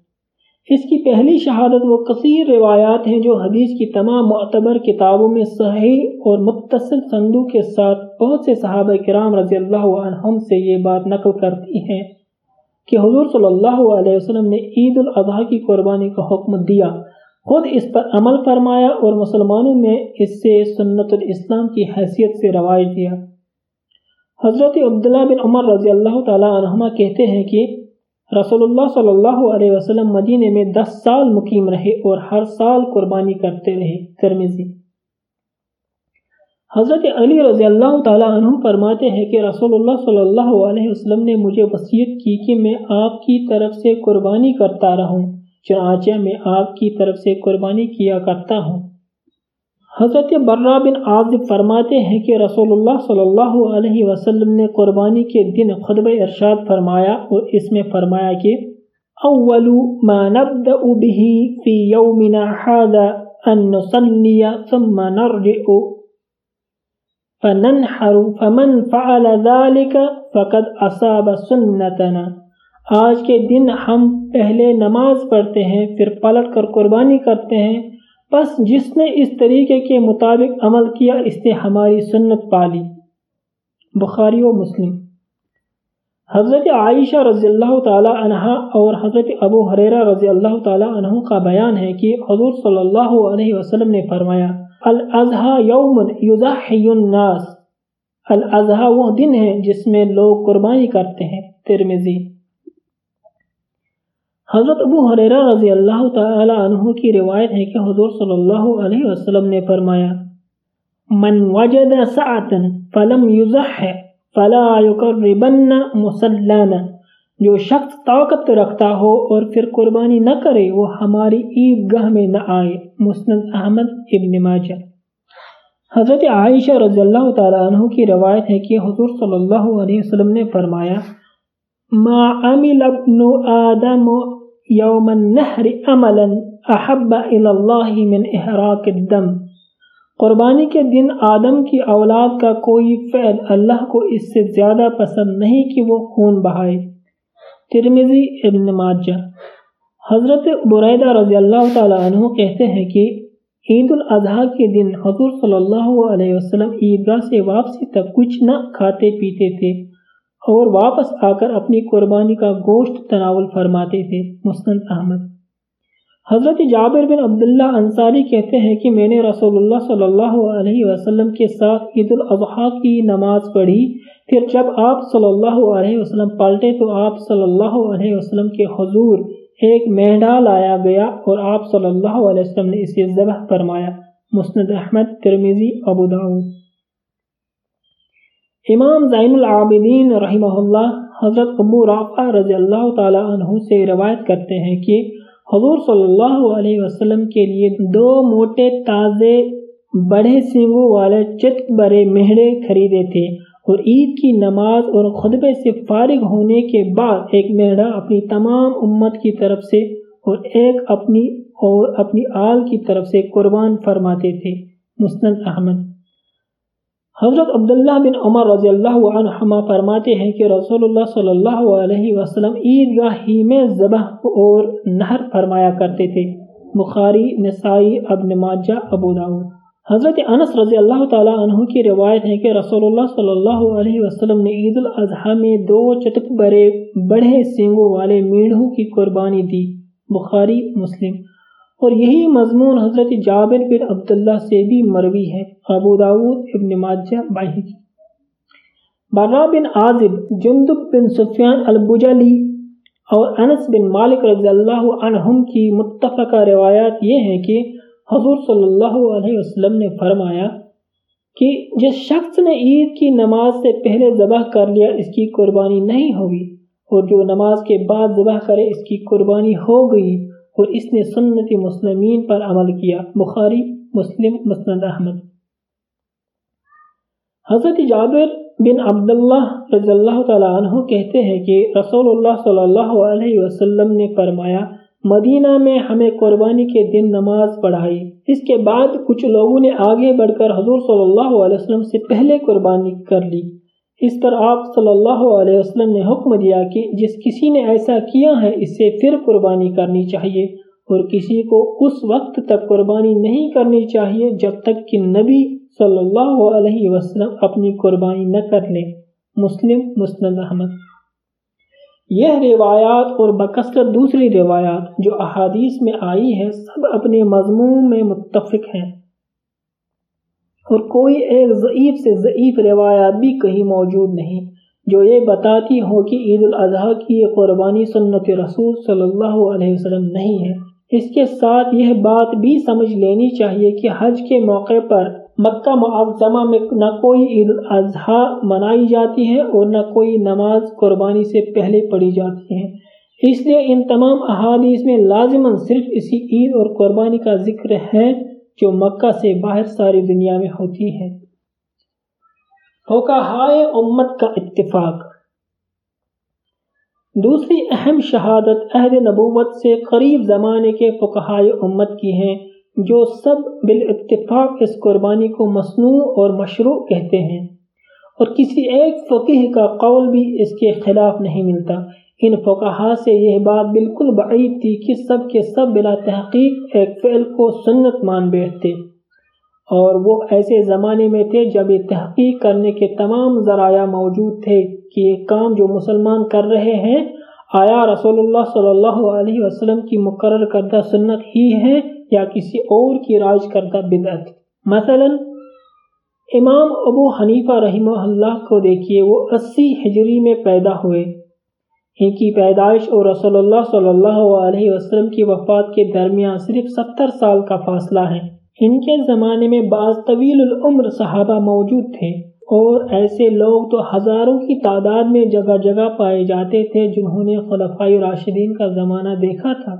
اس کی پہلی شہادت وہ کثیر روایات ہیں جو حدیث کی تمام معتبر کتابوں میں صحیح اور متصل سندو کے ساتھ بہت سے صحابہ کرام رضی اللہ عنہم سے یہ بات نقل کرتی ہیں کہ حضور صلی اللہ علیہ وسلم نے عید الاضحیٰ کی قربانی کا حکم دیا۔ خود اس پر عمل فرمایا اور مسلمانوں نے اس سے سنت الاسلام کی حیثیت سے روایت دیا حضرت عبداللہ بن عمر رضی اللہ تعالی عنہما کہتے ہیں کہ رسول اللہ صلی اللہ علیہ وسلم مدینے میں دس سال مقیم رہے اور ہر سال قربانی کرتے رہے۔ ترمیزی حضرت علی رضی اللہ تعالیٰ عنہ فرماتے ہیں کہ رسول اللہ صلی اللہ علیہ وسلم نے مجھے وصیت کی کہ میں آپ کی طرف سے قربانی کرتا رہوں، چنانچہ میں آپ کی طرف سے قربانی کیا کرتا ہوں۔ حضرت برہ بن عازب فرماتے ہیں کہ رسول اللہ صلی اللہ علیہ وسلم نے قربانی کے دن خطب ارشاد فرمایا اور اس میں فرمایا کہ اول ما نبدأ به في يومنا هذا ان نصلي ثم نرجع فننحر فمن فعل ذلك فقد اصاب سنتنا۔ آج کے دن ہم پہلے نماز پڑھتے ہیں، پھر پلٹ کر قربانی کرتے ہیں۔ بس جس نے اس طریقے کے مطابق عمل کیا، اس نے ہماری سنت پالی۔ بخاری و مسلم۔ حضرت عائشہ رضی اللہ تعالی عنہ اور حضرت ابو حریرہ رضی اللہ تعالی عنہ کا بیان ہے کہ حضور صلی اللہ علیہ وسلم نے فرمایا الاضحیٰ یوم یضحی الناس الاضحیٰ وہ دن ہے جس میں لوگ قربانی کرتے ہیں۔ ترمزی حضرت ابو حریرہ رضی اللہ تعالی عنہ کی روایت ہے کہ حضور صلی اللہ علیہ وسلم نے فرمایا، من وجد سعتا فلم یزح فلا یقربن مسلانا جو شخص طاقت رکھتا ہو اور پھر قربانی نہ کرے، وہ ہماری عید گاہ میں نہ آئے۔ مسند احمد ابن ماجہ۔ حضرت عائشہ رضی اللہ تعالی عنہ کی روایت ہے کہ حضور صلی اللہ علیہ وسلم نے فرمایا، ما عمل ابن آدم یوم النحر عملا احب الى من احراق الدم. قربانی کے دن آدم کی اولاد کا کوئی فعل اللہ کو اس سے زیادہ پسند نہیں کہ وہ خون بہائے۔ ترمزی ابن ماجہ۔ حضرت بریدہ رضی اللہ تعالیٰ عنہ کہتے ہیں کہ عید الاضحیٰ کے دن حضور صلی اللہ علیہ وسلم عیدگاہ سے واپسی تک کچھ نہ کھاتے پیتے تھے۔ اور واپس آ کر اپنی قربانی کا گوشت تناول فرماتے تھے مسند احمد۔ حضرت جابر بن عبداللہ انصاری کہتے ہیں کہ میں نے رسول اللہ صلی اللہ علیہ وسلم کے ساتھ عید الاضحیٰ کی نماز پڑھی، پھر جب آپ صلی اللہ علیہ وسلم پلٹے تو آپ صلی اللہ علیہ وسلم کے حضور ایک مینڈا لایا گیا اور آپ صلی اللہ علیہ وسلم نے اسے ذبح فرمایا۔ مسند احمد ترمیزی ابو داؤد امام زین العابدین رحمہ اللہ حضرت ابو رافع رضی اللہ تعالی عنہ سے روایت کرتے ہیں کہ حضور صلی اللہ علیہ وسلم کے لیے دو موٹے تازے بڑے سینگوں والے چت برے مہڑے خریدے تھے اور عید کی نماز اور خطبے سے فارغ ہونے کے بعد ایک مہڑا اپنی تمام امت کی طرف سے اور ایک اپنی اور اپنی آل کی طرف سے قربان فرماتے تھے۔ مسند احمد۔ حضرت عبداللہ بن عمر رضی اللہ عنہما فرماتے ہیں کہ رسول اللہ صلی اللہ علیہ وسلم عیدگاہ ہی میں ذبح اور نہر فرمایا کرتے تھے۔ بخاری، نسائی، ابن ماجہ، ابو داود۔ حضرت انس رضی اللہ تعالی عنہ کی روایت ہے کہ رسول اللہ صلی اللہ علیہ وسلم نے عید الاضحیٰ میں دو چٹک برے بڑے سینگوں والے میڑھوں کی قربانی دی۔ بخاری، مسلم۔ اور یہی مضمون حضرت جابر بن عبداللہ سے بھی مروی ہے، ابو داود ابن ماجہ باہی کی۔ بن عازب، جندب بن سفیان البجلی اور انس بن مالک رضی اللہ عنہم کی متفقہ روایات یہ ہیں کہ حضور صلی اللہ علیہ وسلم نے فرمایا کہ جس شخص نے عید کی نماز سے پہلے ذبح کر لیا، اس کی قربانی نہیں ہوگی اور جو نماز کے بعد ذبح کرے، اس کی قربانی ہو گئی اور اس نے سنت مسلمین پر عمل کیا۔ بخاری، مسلم، مسند احمد۔ حضرت جابر بن عبداللہ رضی اللہ تعالیٰ عنہ کہتے ہیں کہ رسول اللہ صلی اللہ علیہ وسلم نے فرمایا، مدینہ میں ہمیں قربانی کے دن نماز پڑھائی۔ اس کے بعد کچھ لوگوں نے آگے بڑھ کر حضور صلی اللہ علیہ وسلم سے پہلے قربانی کر لی۔ اس پر آپ صلی اللہ علیہ وسلم نے حکم دیا کہ جس کسی نے ایسا کیا ہے اس سے پھر قربانی کرنی چاہیے اور کسی کو اس وقت تک قربانی نہیں کرنی چاہیے جب تک کہ نبی صلی اللہ علیہ وسلم اپنی قربانی نہ کر لیں مسلم، مسند احمد۔ یہ روایات اور بکثرت دوسری روایات جو احادیث میں آئی ہے سب اپنے مضمون میں متفق ہیں۔ اور کوئی ایک ضعیف سے ضعیف روایات بھی کہیں موجود نہیں، جو یہ بتاتی ہو کہ عید الاضحیٰ کی یہ قربانی سنت رسول صلی اللہ علیہ وسلم نہیں ہے۔ اس کے ساتھ یہ بات بھی سمجھ لینی چاہیے کہ حج کے موقع پر مکہ معظمہ میں نہ کوئی عید الاضحیٰ منائی جاتی ہے اور نہ کوئی نماز قربانی سے پہلے پڑھی جاتی ہے۔ اس لیے ان تمام احادیث میں لازماً صرف اسی عید اور قربانی کا ذکر ہے۔ جو مکہ سے باہر ساری دنیا میں ہوتی ہے ہائے امت کا اتفاق۔ دوسری اہم شہادت عہد نبوت سے قریب زمانے کے فقہائے امت کی ہیں، جو سب بالاتفاق اس قربانی کو مصنوع اور مشروع کہتے ہیں۔ اور کسی ایک فقہ کا قول بھی اس کے خلاف نہیں ملتا۔ ان فقہا سے یہ بات بالکل بعید تھی کہ سب کے سب بلا تحقیق ایک فعل کو سنت مان بیٹھتے اور وہ ایسے زمانے میں تھے جب یہ تحقیق کرنے کے تمام ذرائع موجود تھے کہ یہ کام جو مسلمان کر رہے ہیں، آیا رسول اللہ صلی اللہ علیہ وسلم کی مقرر کردہ سنت ہی ہے یا کسی اور کی راج کردہ بدعت؟ مثلا، امام ابو حنیفہ رحمہ اللہ کو دیکھیے، وہ اسی ہجری میں پیدا ہوئے۔ ان کی پیدائش اور رسول اللہ صلی اللہ علیہ وسلم کی وفات کے درمیان صرف ستر سال کا فاصلہ ہے۔ ان کے زمانے میں بعض طویل العمر صحابہ موجود تھے اور ایسے لوگ تو ہزاروں کی تعداد میں جگہ جگہ پائے جاتے تھے جنہوں نے خلفائی راشدین کا زمانہ دیکھا تھا۔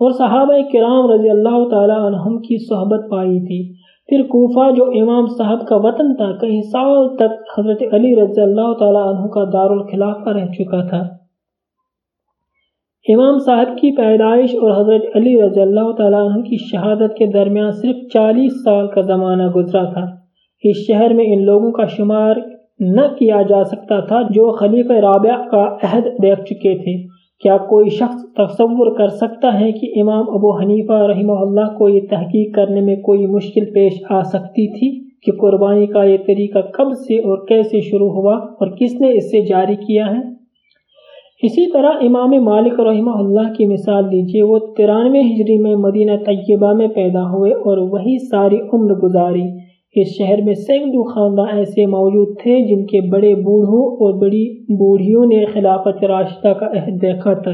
اور صحابہ کرام رضی اللہ تعالی عنہم کی صحبت پائی تھی۔ پھر کوفہ جو امام صاحب کا وطن تھا، کئی سال تک حضرت علی رضی اللہ تعالیٰ عنہ کا دار الخلافہ رہ چکا تھا۔ امام صاحب کی پیدائش اور حضرت علی رضی اللہ تعالیٰ عنہ کی شہادت کے درمیان صرف چالیس سال کا زمانہ گزرا تھا۔ اس شہر میں ان لوگوں کا شمار نہ کیا جا سکتا تھا جو خلیفہ رابعہ کا عہد دیکھ چکے تھے۔ کیا کوئی شخص تصور کر سکتا ہے کہ امام ابو حنیفہ رحمہ اللہ کو یہ تحقیق کرنے میں کوئی مشکل پیش آ سکتی تھی کہ قربانی کا یہ طریقہ کب سے اور کیسے شروع ہوا اور کس نے اس سے جاری کیا ہے؟ اسی طرح امام مالک رحمہ اللہ کی مثال دیجیے وہ ترانوے ہجری میں مدینہ طیبہ میں پیدا ہوئے اور وہی ساری عمر گزاری۔ اس شہر میں سینکڑوں خاندان ایسے موجود تھے جن کے بڑے بوڑھوں اور بڑی بوڑھیوں نے خلافت راشدہ کا عہد دیکھا تھا۔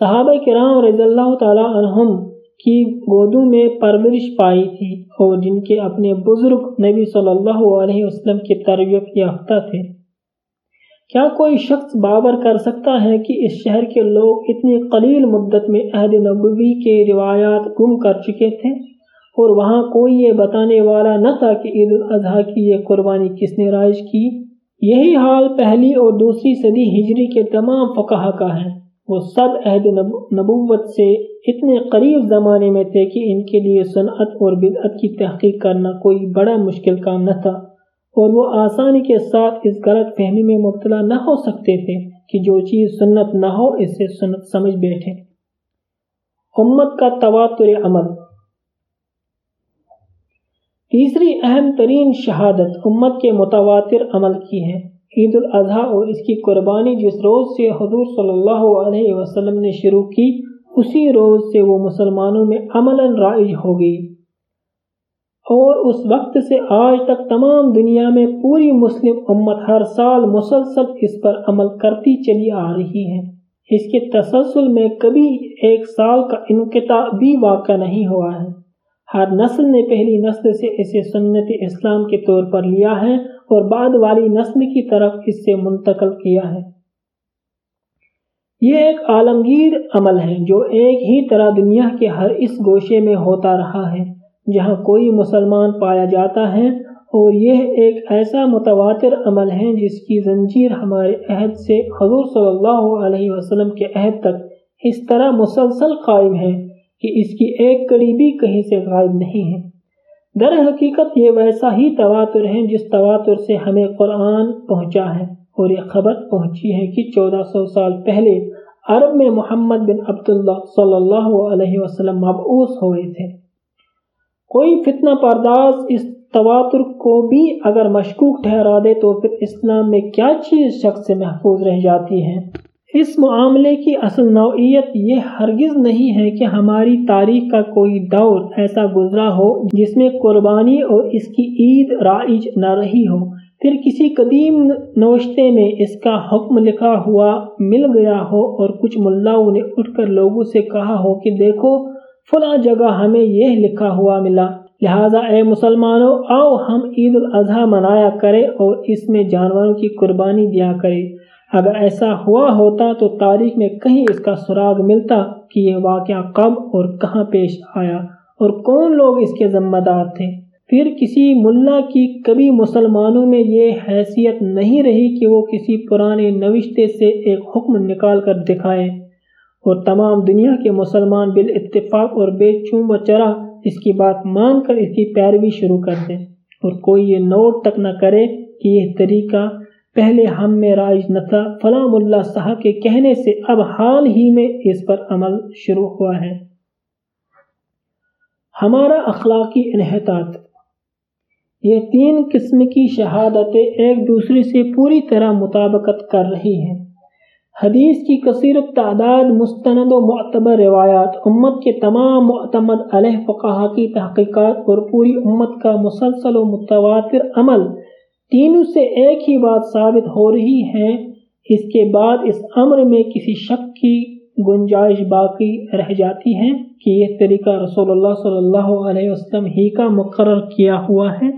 صحابہ کرام رضی اللہ تعالی عنہم کی گودوں میں پرورش پائی تھی اور جن کے اپنے بزرگ نبی صلی اللہ علیہ وسلم کی تربیت یافتہ تھے۔ کیا کوئی شخص باور کر سکتا ہے کہ اس شہر کے لوگ اتنی قلیل مدت میں عہد نبوی کے روایات گم کر چکے تھے؟ اور وہاں کوئی یہ بتانے والا نہ تھا کہ عید الاضحیٰ کی یہ قربانی کس نے رائج کی، یہی حال پہلی اور دوسری صدی ہجری کے تمام فقہ کا ہے۔ وہ سب عہد نبوت سے اتنے قریب زمانے میں تھے کہ ان کے لیے صنعت اور بدعت کی تحقیق کرنا کوئی بڑا مشکل کام نہ تھا۔ اور وہ آسانی کے ساتھ اس غلط فہمی میں مبتلا نہ ہو سکتے تھے کہ جو چیز سنت نہ ہو اس سے سنت سمجھ بیٹھے۔ امت کا تواتر عمل۔ تیسری اہم ترین شہادت امت کے متواتر عمل کی ہے۔ عید الاضحیٰ اور اس کی قربانی جس روز سے حضور صلی اللہ علیہ وسلم نے شروع کی، اسی روز سے وہ مسلمانوں میں عملاً رائج ہو گئی۔ اور اس وقت سے آج تک تمام دنیا میں پوری مسلم امت ہر سال مسلسل اس پر عمل کرتی چلی آ رہی ہے۔ اس کے تسلسل میں کبھی ایک سال کا انقطاع بھی واقع نہیں ہوا ہے۔ ہر نسل نے پہلی نسل سے اسے سنت اسلام کے طور پر لیا ہے اور بعد والی نسل کی طرف اس سے منتقل کیا ہے۔ یہ ایک عالمگیر عمل ہے جو ایک ہی طرح دنیا کے ہر اس گوشے میں ہوتا رہا ہے، جہاں کوئی مسلمان پایا جاتا ہے۔ اور یہ ایک ایسا متواتر عمل ہے جس کی زنجیر ہمارے عہد سے حضور صلی اللہ علیہ وسلم کے عہد تک اس طرح مسلسل قائم ہے۔ کہ اس کی ایک کڑی بھی کہیں سے غائب نہیں ہے۔ در حقیقت یہ ویسا ہی تواتر ہے جس تواتر سے ہمیں قرآن پہنچا ہے اور یہ خبر پہنچی ہے کہ چودہ سو سال پہلے عرب میں محمد بن عبداللہ صلی اللہ علیہ وسلم مبعوث ہوئے تھے۔ کوئی فتنہ پرداز اس تواتر کو بھی اگر مشکوک ٹھہرا دے تو پھر اسلام میں کیا چیز شخص سے محفوظ رہ جاتی ہے؟ اس معاملے کی اصل نوعیت یہ ہرگز نہیں ہے کہ ہماری تاریخ کا کوئی دور ایسا گزرا ہو جس میں قربانی اور اس کی عید رائج نہ رہی ہو۔ پھر کسی قدیم نوشتے میں اس کا حکم لکھا ہوا مل گیا ہو اور کچھ ملاؤں نے اٹھ کر لوگوں سے کہا ہو کہ دیکھو، فلاں جگہ ہمیں یہ لکھا ہوا ملا۔ لہٰذا اے مسلمانوں، آؤ ہم عید الاضحیٰ منایا کرے اور اس میں جانوروں کی قربانی دیا کرے اگر ایسا ہوا ہوتا تو تاریخ میں کہیں اس کا سراغ ملتا کہ یہ واقعہ کب اور کہاں پیش آیا اور کون لوگ اس کے ذمہ دار تھے۔ پھر کسی ملا کی کبھی مسلمانوں میں یہ حیثیت نہیں رہی کہ وہ کسی پرانے نوشتے سے ایک حکم نکال کر دکھائے اور تمام دنیا کے مسلمان بالاتفاق اور بے چوم و چرا اس کی بات مان کر اس کی پیروی شروع کر دیں۔ اور کوئی یہ نوٹ تک نہ کرے کہ یہ طریقہ پہلے ہم میں رائج نہ تھا فلاں اللہ صاحب کے کہنے سے اب حال ہی میں اس پر عمل شروع ہوا ہے۔ ہمارا اخلاقی انحطاط۔ یہ تین قسم کی شہادتیں ایک دوسرے سے پوری طرح مطابقت کر رہی ہیں۔ حدیث کی کثیر تعداد، مستند و معتبر روایات، امت کے تمام معتمد علیہ فقہ کی تحقیقات اور پوری امت کا مسلسل و متواتر عمل تینوں سے ایک ہی بات ثابت ہو رہی ہے، اس کے بعد اس امر میں کسی شک کی گنجائش باقی رہ جاتی ہے کہ یہ طریقہ رسول اللہ صلی اللہ علیہ وسلم ہی کا مقرر کیا ہوا ہے۔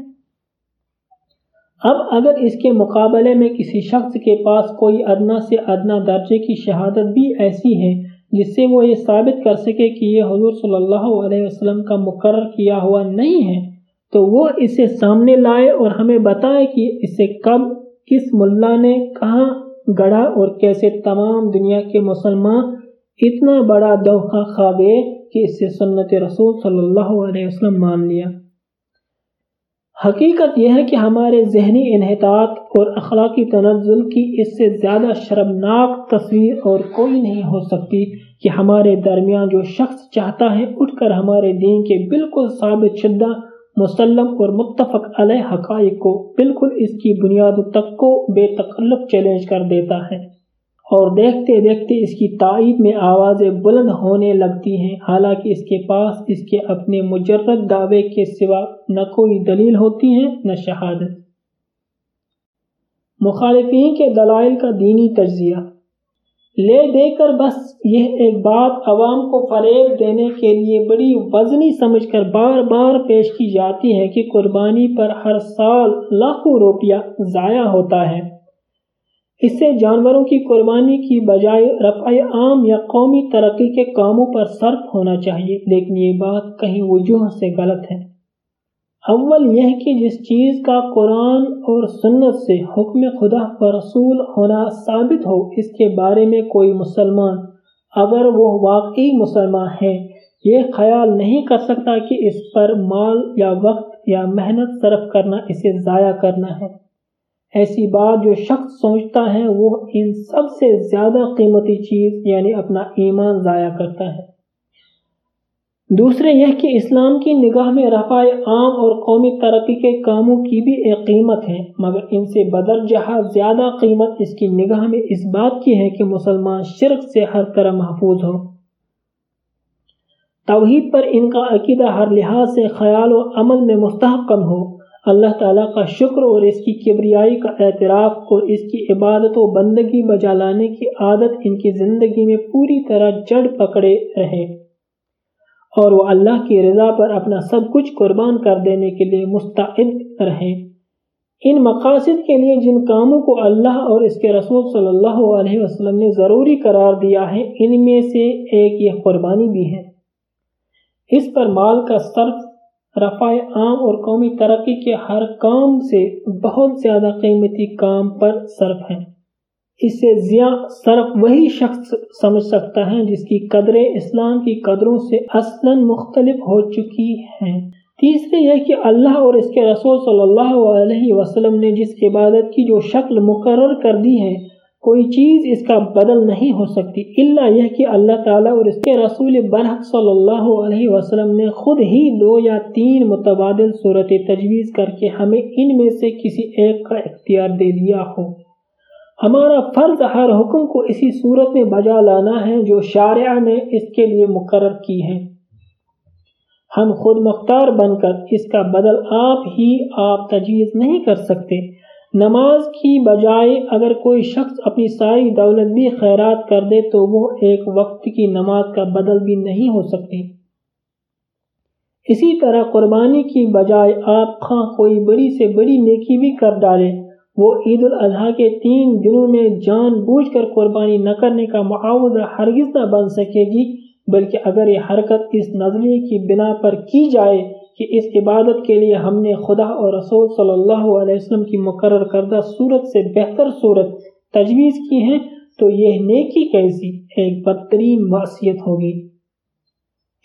اب اگر اس کے مقابلے میں کسی شخص کے پاس کوئی ادنا سے ادنا درجے کی شہادت بھی ایسی ہے، جس سے وہ یہ ثابت کر سکے کہ یہ حضور صلی اللہ علیہ وسلم کا مقرر کیا ہوا نہیں ہے تو وہ اسے سامنے لائے اور ہمیں بتائے کہ اسے کب، کس ملا نے، کہاں گڑا اور کیسے تمام دنیا کے مسلمان اتنا بڑا دوخہ خوابے کہ اس سے سنت رسول صلی اللہ علیہ وسلم مان لیا۔ حقیقت یہ ہے کہ ہمارے ذہنی انحطاط اور اخلاقی تنزل کی اس سے زیادہ شرمناک تصویر اور کوئی نہیں ہو سکتی کہ ہمارے درمیان جو شخص چاہتا ہے اٹھ کر ہمارے دین کے بالکل ثابت شدہ مسلم اور متفق علیہ حقائق کو بالکل اس کی بنیاد تک کو بے تکلف چیلنج کر دیتا ہے اور دیکھتے دیکھتے اس کی تائید میں آوازیں بلند ہونے لگتی ہیں۔ حالانکہ اس کے پاس اس کے اپنے مجرد دعوے کے سوا نہ کوئی دلیل ہوتی ہے، نہ شہادت۔ مخالفین کے دلائل کا دینی تجزیہ۔ لے دے کر بس یہ ایک بات عوام کو فریب دینے کے لیے بڑی وزنی سمجھ کر بار بار پیش کی جاتی ہے کہ قربانی پر ہر سال لاکھوں روپیہ ضائع ہوتا ہے۔ اس سے جانوروں کی قربانی کی بجائے رفع عام یا قومی ترقی کے کاموں پر صرف ہونا چاہیے، لیکن یہ بات کہیں وجوہ سے غلط ہے۔ اول یہ کہ جس چیز کا قرآن اور سنت سے حکم خدا و رسول ہونا ثابت ہو، اس کے بارے میں کوئی مسلمان، اگر وہ واقعی مسلمان ہے، یہ خیال نہیں کر سکتا کہ اس پر مال یا وقت یا محنت صرف کرنا، اسے ضائع کرنا ہے۔ ایسی بات جو شخص سوچتا ہے، وہ ان سب سے زیادہ قیمتی چیز یعنی اپنا ایمان ضائع کرتا ہے۔ دوسرے یہ کہ اسلام کی نگاہ میں رفع عام اور قومی ترقی کے کاموں کی بھی ایک قیمت ہے، مگر ان سے بدر جہاں زیادہ قیمت اس کی نگاہ میں اس بات کی ہے کہ مسلمان شرک سے ہر طرح محفوظ ہو توحید پر ان کا عقیدہ ہر لحاظ سے خیال و عمل میں مستحکم ہو۔ اللہ تعالیٰ کا شکر اور اس کی کبریائی کا اعتراف اور اس کی عبادت و بندگی بجا لانے کی عادت ان کی زندگی میں پوری طرح جڑ پکڑے رہے۔ اور وہ اللہ کی رضا پر اپنا سب کچھ قربان کر دینے کے لیے مستعد رہے ان مقاصد کے لیے جن کاموں کو اللہ اور اس کے رسول صلی اللہ علیہ وسلم نے ضروری قرار دیا ہے، ان میں سے ایک یہ قربانی بھی ہے۔ اس پر مال کا صرف رفع عام اور قومی ترقی کے ہر کام سے بہت زیادہ قیمتی کام پر صرف ہے۔ اس سے صرف وہی شخص سمجھ سکتا ہے جس کی قدریں اسلام کی قدروں سے اصلا مختلف ہو چکی ہیں۔ تیسرے یہ کہ اللہ اور اس کے رسول صلی اللہ علیہ وسلم نے جس عبادت کی جو شکل مقرر کر دی ہے، کوئی چیز اس کا بدل نہیں ہو سکتی۔ اللہ یہ کہ اللہ تعالیٰ اور اس کے رسول برحق صلی اللہ علیہ وسلم نے خود ہی دو یا تین متبادل صورت تجویز کر کے ہمیں ان میں سے کسی ایک کا اختیار دے دیا ہو۔ ہمارا فرض ہر حکم کو اسی صورت میں بجا لانا ہے جو شارعہ نے اس کے لیے مقرر کی ہے۔ ہم خود مختار بن کر اس کا بدل آپ ہی آپ تجویز نہیں کر سکتے۔ نماز کی بجائے اگر کوئی شخص اپنی ساری دولت بھی خیرات کر دے تو وہ ایک وقت کی نماز کا بدل بھی نہیں ہو سکتی اسی طرح قربانی کی بجائے آپ خواہ کوئی بڑی سے بڑی نیکی بھی کر ڈالے۔ وہ عید الاضحیٰ کے تین دنوں میں جان بوجھ کر قربانی نہ کرنے کا معاوضہ ہرگز نہ بن سکے گی، بلکہ اگر یہ حرکت اس نظریے کی بنا پر کی جائے کہ اس عبادت کے لیے ہم نے خدا اور رسول صلی اللہ علیہ وسلم کی مقرر کردہ صورت سے بہتر صورت تجویز کی ہے تو یہ نیکی کیسی ایک بدترین معصیت ہوگی۔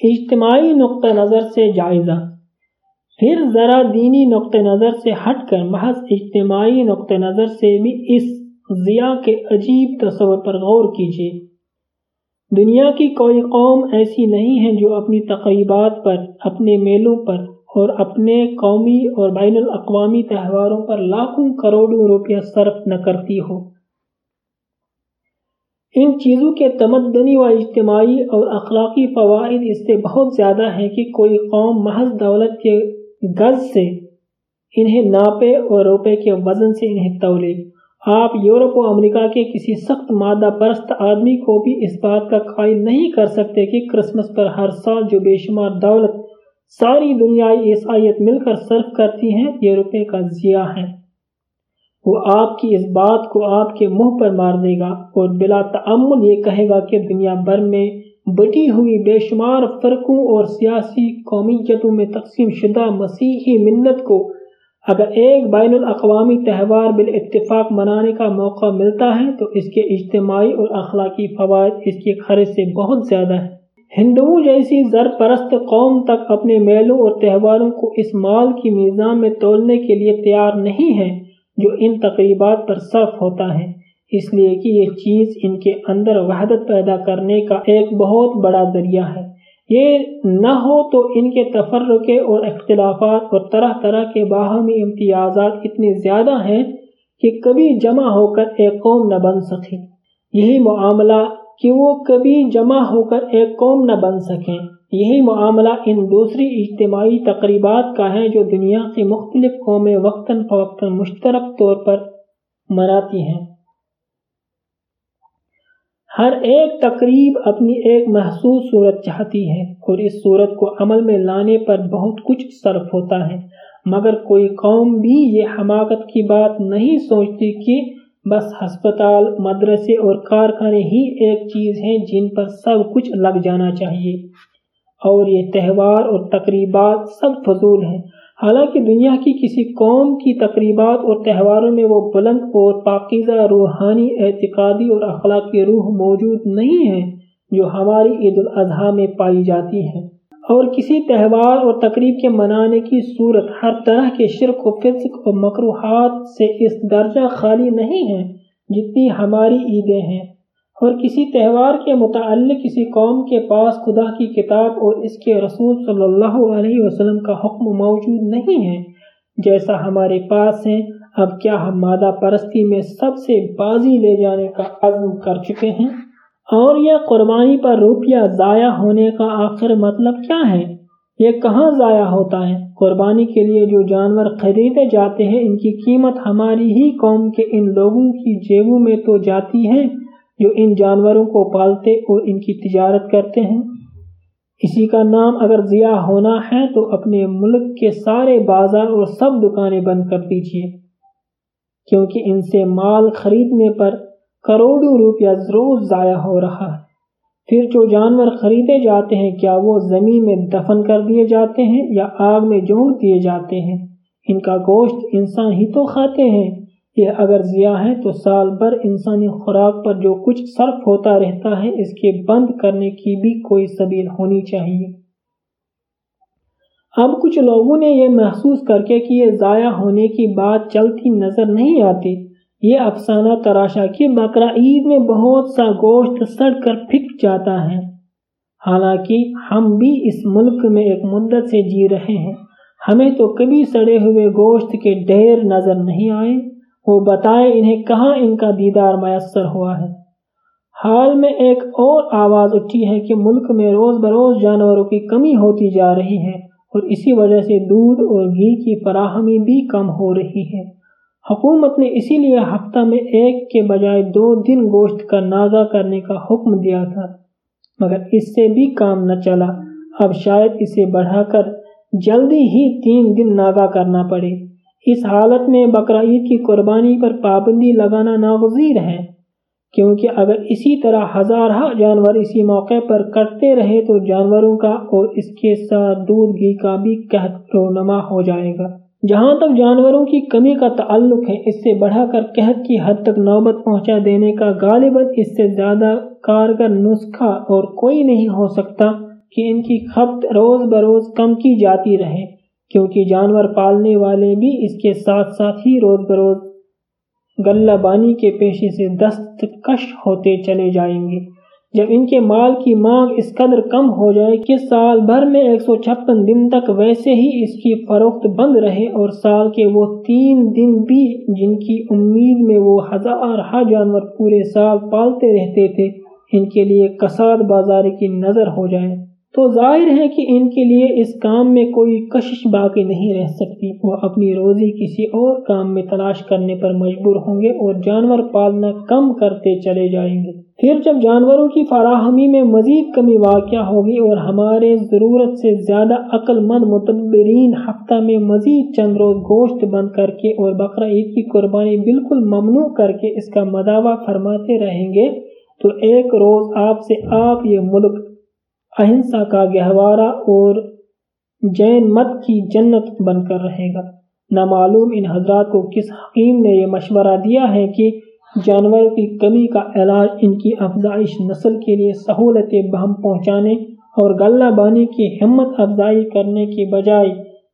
اجتماعی نقطہ نظر سے جائزہ۔ پھر ذرا دینی نقطہ نظر سے ہٹ کر محض اجتماعی نقطہ نظر سے بھی اس ضیاء کے عجیب تصور پر غور کیجیے دنیا کی کوئی قوم ایسی نہیں ہے جو اپنی تقریبات پر، اپنے میلوں پر اور اپنے قومی اور بین الاقوامی تہواروں پر لاکھوں کروڑوں روپیہ صرف نہ کرتی ہو۔ ان چیزوں کے تمدنی و اجتماعی اور اخلاقی فوائد اس سے بہت زیادہ ہیں کہ کوئی قوم محض دولت کے غز سے انہیں ناپے اور روپے کے وزن سے انہیں تولے آپ یورپ و امریکہ کے کسی سخت مادہ پرست آدمی کو بھی اس بات کا قائل نہیں کر سکتے کہ کرسمس پر ہر سال جو بے شمار دولت ساری دنیائی عیسائیت مل کر صرف کرتی ہیں، یہ روپے کا ضیاع ہے۔ وہ آپ کی اس بات کو آپ کے منہ پر مار دے گا اور بلا تعمل یہ کہے گا کہ دنیا بھر میں بٹی ہوئی بے شمار فرقوں اور سیاسی قومیتوں میں تقسیم شدہ مسیحی منت کو اگر ایک بین الاقوامی تہوار بالاتفاق منانے کا موقع ملتا ہے، تو اس کے اجتماعی اور اخلاقی فوائد اس کے خرچ سے بہت زیادہ ہیں۔ ہندوؤں جیسی زر پرست قوم تک اپنے میلوں اور تہواروں کو اس مال کی میزان میں تولنے کے لیے تیار نہیں ہے، جو ان تقریبات پر صرف ہوتا ہے۔ اس لیے کہ یہ چیز ان کے اندر وحدت پیدا کرنے کا ایک بہت بڑا ذریعہ ہے۔ یہ نہ ہو تو ان کے تفرقے اور اختلافات اور طرح طرح کے باہمی امتیازات اتنے زیادہ ہیں کہ کبھی جمع ہو کر ایک قوم نہ بن سکے۔ یہی معاملہ کہ وہ کبھی جمع ہو کر ایک قوم نہ بن سکیں۔ یہی معاملہ ان دوسری اجتماعی تقریبات کا ہے جو دنیا کی مختلف قومیں وقتاً فوقتاً مشترک طور پر مناتی ہیں۔ ہر ایک تقریب اپنی ایک محسوس صورت چاہتی ہے اور اس صورت کو عمل میں لانے پر بہت کچھ صرف ہوتا ہے۔ مگر کوئی قوم بھی یہ حماقت کی بات نہیں سوچتی کہ بس ہسپتال، مدرسے اور کارخانے ہی ایک چیز ہیں جن پر سب کچھ لگ جانا چاہیے۔ اور یہ تہوار اور تقریبات سب فضول ہیں۔ حالانکہ دنیا کی کسی قوم کی تقریبات اور تہواروں میں وہ بلند اور پاکیزہ روحانی اعتقادی اور اخلاقی روح موجود نہیں ہے جو ہماری عید الاضحیٰ میں پائی جاتی ہے اور کسی تہوار اور تقریب کے منانے کی صورت ہر طرح کے شرک و فزق اور مقروحات سے اس درجہ خالی نہیں ہے جتنی ہماری عیدیں ہیں۔ اور کسی تہوار کے متعلق کسی قوم کے پاس خدا کی کتاب اور اس کے رسول صلی اللہ علیہ وسلم کا حکم موجود نہیں ہے۔ جیسا ہمارے پاس ہے اب کیا ہم مادہ پرستی میں سب سے بازی لے جانے کا عزم کر چکے ہیں؟ اور یہ قربانی پر روپیہ ضائع ہونے کا آخر مطلب کیا ہے؟ یہ کہاں ضائع ہوتا ہے؟ قربانی کے لیے جو جانور خریدے جاتے ہیں، ان کی قیمت ہماری ہی قوم کے ان لوگوں کی جیبوں میں تو جاتی ہے۔ جو ان جانوروں کو پالتے اور ان کی تجارت کرتے ہیں۔ اسی کا نام اگر ضیاع ہونا ہے تو اپنے ملک کے سارے بازار اور سب دکانیں بند کر دیجیے کیونکہ ان سے مال خریدنے پر کروڑوں روپیہ روز ضائع ہو رہا ہے۔ پھر جو جانور خریدے جاتے ہیں، کیا وہ زمین میں دفن کر دیے جاتے ہیں یا آگ میں جونک دیے جاتے ہیں؟ ان کا گوشت انسان ہی تو کھاتے ہیں۔ یہ اگر ضیاء ہے تو سال بھر انسانی خوراک پر جو کچھ صرف ہوتا رہتا ہے، اس کے بند کرنے کی بھی کوئی سبیل ہونی چاہیے۔ اب کچھ لوگوں نے یہ محسوس کر کے کہ یہ ضائع ہونے کی بات چلتی نظر نہیں آتی۔ یہ افسانہ تراشا کہ بقرہ عید میں بہت سا گوشت سڑ کر پھک جاتا ہے۔ حالانکہ ہم بھی اس ملک میں ایک مدت سے جی رہے ہیں۔ ہمیں تو کبھی سڑے ہوئے گوشت کے ڈھیر نظر نہیں آئے۔ وہ بتائے انہیں کہاں ان کا دیدار میسر ہوا ہے۔ حال میں ایک اور آواز اٹھی ہے کہ ملک میں روز بروز جانوروں کی کمی ہوتی جا رہی ہے اور اسی وجہ سے دودھ اور گھی کی فراہمی بھی کم ہو رہی ہے۔ حکومت نے اسی لیے ہفتہ میں ایک کے بجائے دو دن گوشت کا ناگا کرنے کا حکم دیا تھا، مگر اس سے بھی کام نہ چلا۔ اب شاید اسے بڑھا کر جلدی ہی تین دن ناگا کرنا پڑے۔ اس حالت میں بقرعید کی قربانی پر پابندی لگانا ناگزیر ہے، کیونکہ اگر اسی طرح ہزارہ جانور اسی موقع پر کرتے رہے تو جانوروں کا اور اس کے ساتھ دودھ، گھی کا بھی قحط رونما ہو جائے گا۔ جہاں تک جانوروں کی کمی کا تعلق ہے، اس سے بڑھا کر قحط کی حد تک نوبت پہنچا دینے کا غالباً اس سے زیادہ کارگر نسخہ اور کوئی نہیں ہو سکتا کہ ان کی کھپت روز بروز کم کی جاتی رہے۔ کیونکہ جانور پالنے والے بھی اس کے ساتھ ساتھ ہی روز بروز غلہ بانی کے پیشے سے دستکش ہوتے چلے جائیں گے۔ جب ان کے مال کی مانگ اس قدر کم ہو جائے کہ سال بھر میں ایک سو چھپن دن تک ویسے ہی اس کی فروخت بند رہے اور سال کے وہ تین دن بھی جن کی امید میں وہ ہزار ہا جانور پورے سال پالتے رہتے تھے، ان کے لیے کساد بازار کی نظر ہو جائے۔ تو ظاہر ہے کہ ان کے لیے اس کام میں کوئی کشش باقی نہیں رہ سکتی۔ وہ اپنی روزی کسی اور کام میں تلاش کرنے پر مجبور ہوں گے اور جانور پالنا کم کرتے چلے جائیں گے۔ پھر جب جانوروں کی فراہمی میں مزید کمی واقع ہوگی اور ہمارے ضرورت سے زیادہ عقل مند متبرین ہفتہ میں مزید چند روز گوشت بند کر کے اور بقرہ عید کی قربانی بالکل ممنوع کر کے اس کا مداوع فرماتے رہیں گے، تو ایک روز آپ سے آپ یہ ملک اہنسا کا گہوارہ اور جین مت کی جنت بن کر رہے گا۔ نامعلوم ان حضرات کو کس حکیم نے یہ مشورہ دیا ہے کہ جانور کی کمی کا علاج ان کی افزائش نسل کے لیے سہولت بہم پہنچانے اور غلہ بانی کی ہمت افزائی کرنے کی بجائے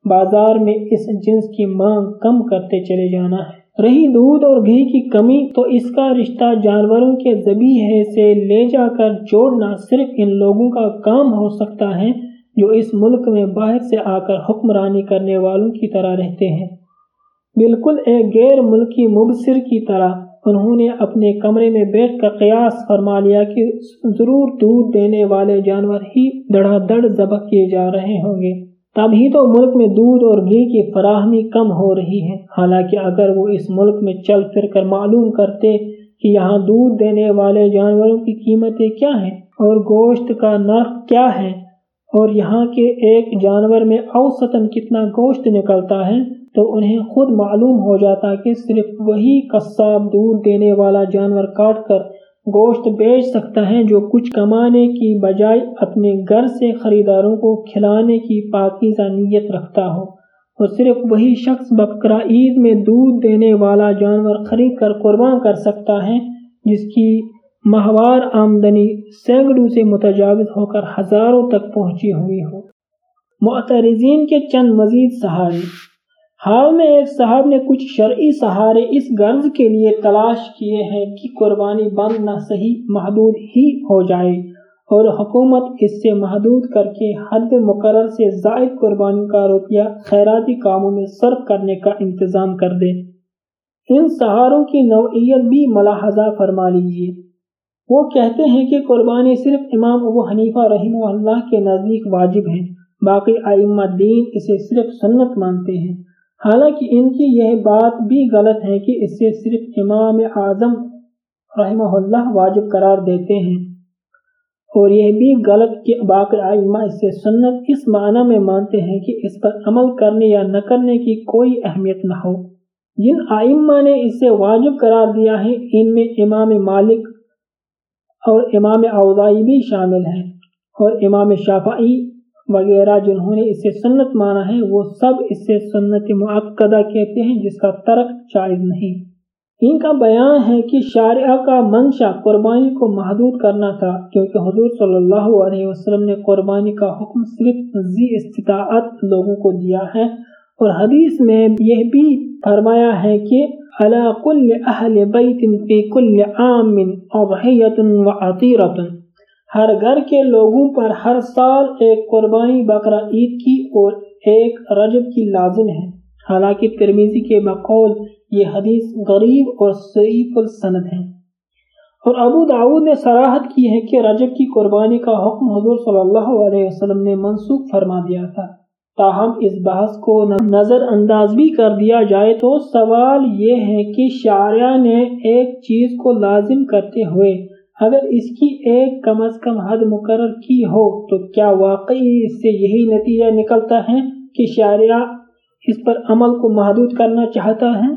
بازار میں اس جنس کی مانگ کم کرتے چلے جانا ہے۔ رہی دودھ اور گھی کی کمی تو اس کا رشتہ جانوروں کے ذبیحے سے لے جا کر جوڑنا صرف ان لوگوں کا کام ہو سکتا ہے جو اس ملک میں باہر سے آ کر حکمرانی کرنے والوں کی طرح رہتے ہیں۔ بالکل ایک غیر ملکی مبصر کی طرح انہوں نے اپنے کمرے میں بیٹھ کر قیاس فرما لیا کہ ضرور دودھ دینے والے جانور ہی دڑا دڑ ذبح کیے جا رہے ہوں گے۔ تب ہی تو ملک میں دودھ اور گھی کی فراہمی کم ہو رہی ہے۔ حالانکہ اگر وہ اس ملک میں چل پھر کر معلوم کرتے کہ یہاں دودھ دینے والے جانوروں کی قیمتیں کیا ہیں اور گوشت کا نرخ کیا ہے اور یہاں کے ایک جانور میں اوسطن کتنا گوشت نکلتا ہے، تو انہیں خود معلوم ہو جاتا کہ صرف وہی قصاب دودھ دینے والا جانور کاٹ کر گوشت بیچ سکتا ہے جو کچھ کمانے کی بجائے اپنے گھر سے خریداروں کو کھلانے کی پاکیزہ نیت رکھتا ہو۔ اور صرف وہی شخص بکرا عید میں دودھ دینے والا جانور خرید کر قربان کر سکتا ہے جس کی ماہوار آمدنی سینکڑوں سے متجاوز ہو کر ہزاروں تک پہنچی ہوئی ہو۔ معترضین کے چند مزید سہارے۔ حال میں ایک صاحب نے کچھ شرعی سہارے اس غرض کے لیے تلاش کیے ہیں کہ قربانی بند نہ صحیح محدود ہی ہو جائے اور حکومت اس سے محدود کر کے حد مقرر سے زائد قربانی کا روپیہ خیراتی کاموں میں صرف کرنے کا انتظام کر دے۔ ان سہاروں کی نوعیت بھی ملاحظہ فرما لیجیے وہ کہتے ہیں کہ قربانی صرف امام ابو حنیفہ رحمہ اللہ کے نزدیک واجب ہے، باقی ائمہ دین اسے صرف سنت مانتے ہیں۔ حالانکہ ان کی یہ بات بھی غلط ہے کہ اسے صرف امام اعظم رحمہ اللہ واجب قرار دیتے ہیں۔ اور یہ بھی غلط کہ باقی ائمہ اسے سنت اس معنی میں مانتے ہیں کہ اس پر عمل کرنے یا نہ کرنے کی کوئی اہمیت نہ ہو۔ جن آئمہ نے اسے واجب قرار دیا ہے، ان میں امام مالک اور امام اوزائی بھی شامل ہیں۔ اور امام شافعی وغیرہ جنہوں نے اسے سنت مانا ہے، وہ سب اسے سنت معقدہ کہتے ہیں، جس کا ترک جائز نہیں۔ ان کا بیان ہے کہ شارعہ کا منشا قربانی کو محدود کرنا تھا، کیونکہ حضور صلی اللہ علیہ وسلم نے قربانی کا حکم صرف زی استطاعت لوگوں کو دیا ہے۔ اور حدیث میں یہ بھی فرمایا ہے کہ علا کل اہل بیت فی کل عام اضحیت و عطیرت ہر گھر کے لوگوں پر ہر سال ایک قربانی بقرہ عید کی اور ایک رجب کی لازم ہے۔ حالانکہ ترمیزی کے بقول یہ حدیث غریب اور صعیف السند ہے۔ اور ابو داود نے سراحت کی ہے کہ رجب کی قربانی کا حکم حضور صلی اللہ علیہ وسلم نے منسوخ فرما دیا تھا۔ تاہم اس بحث کو نظر انداز بھی کر دیا جائے تو سوال یہ ہے کہ شاعرہ نے ایک چیز کو لازم کرتے ہوئے اگر اس کی ایک کم از کم حد مقرر کی ہو تو کیا واقعی اس سے یہی نتیجہ نکلتا ہے کہ شاعرہ اس پر عمل کو محدود کرنا چاہتا ہے؟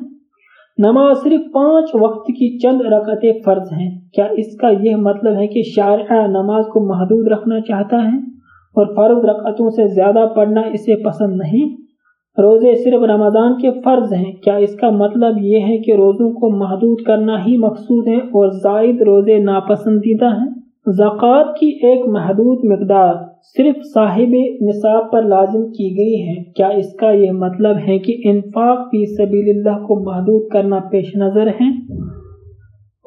نماز صرف پانچ وقت کی چند رکعتیں فرض ہیں۔ کیا اس کا یہ مطلب ہے کہ شارعہ نماز کو محدود رکھنا چاہتا ہے اور فرض رکعتوں سے زیادہ پڑھنا اسے پسند نہیں؟ روزے صرف رمضان کے فرض ہیں۔ کیا اس کا مطلب یہ ہے کہ روزوں کو محدود کرنا ہی مقصود ہے اور زائد روزے ناپسندیدہ ہیں؟ زکوٰۃ کی ایک محدود مقدار صرف صاحب نصاب پر لازم کی گئی ہے۔ کیا اس کا یہ مطلب ہے کہ انفاق فی سبیل اللہ کو محدود کرنا پیش نظر ہے؟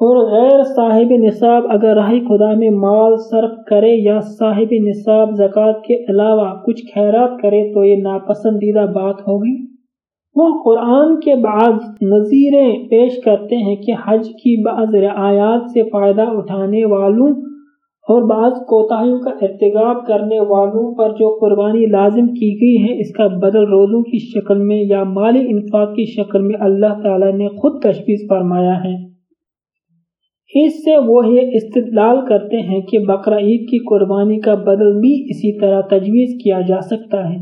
اور غیر صاحب نصاب اگر راہ خدا میں مال صرف کرے یا صاحب نصاب زکوٰۃ کے علاوہ کچھ خیرات کرے تو یہ ناپسندیدہ بات ہوگی؟ وہ قرآن کے بعض نظیریں پیش کرتے ہیں کہ حج کی بعض رعایات سے فائدہ اٹھانے والوں اور بعض کوتاہیوں کا ارتگاب کرنے والوں پر جو قربانی لازم کی گئی ہے، اس کا بدل روزوں کی شکل میں یا مالی انفاق کی شکل میں اللہ تعالی نے خود تشخیص فرمایا ہے۔ اس سے وہ یہ استدلال کرتے ہیں کہ بقرہ عید کی قربانی کا بدل بھی اسی طرح تجویز کیا جا سکتا ہے۔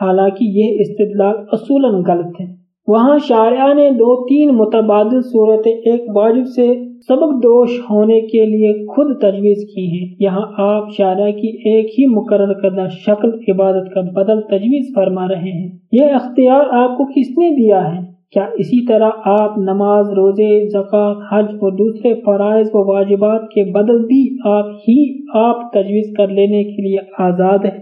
حالانکہ یہ استدلال اصولاً غلط ہے۔ وہاں شارعہ نے دو تین متبادل صورتیں ایک واجب سے سبق دوش ہونے کے لیے خود تجویز کی ہیں۔ یہاں آپ شارعہ کی ایک ہی مقرر کردہ شکل عبادت کا بدل تجویز فرما رہے ہیں۔ یہ اختیار آپ کو کس نے دیا ہے؟ کیا اسی طرح آپ نماز، روزے، زکوٰۃ، حج اور دوسرے فرائض و واجبات کے بدل بھی آپ ہی آپ تجویز کر لینے کے لیے آزاد ہے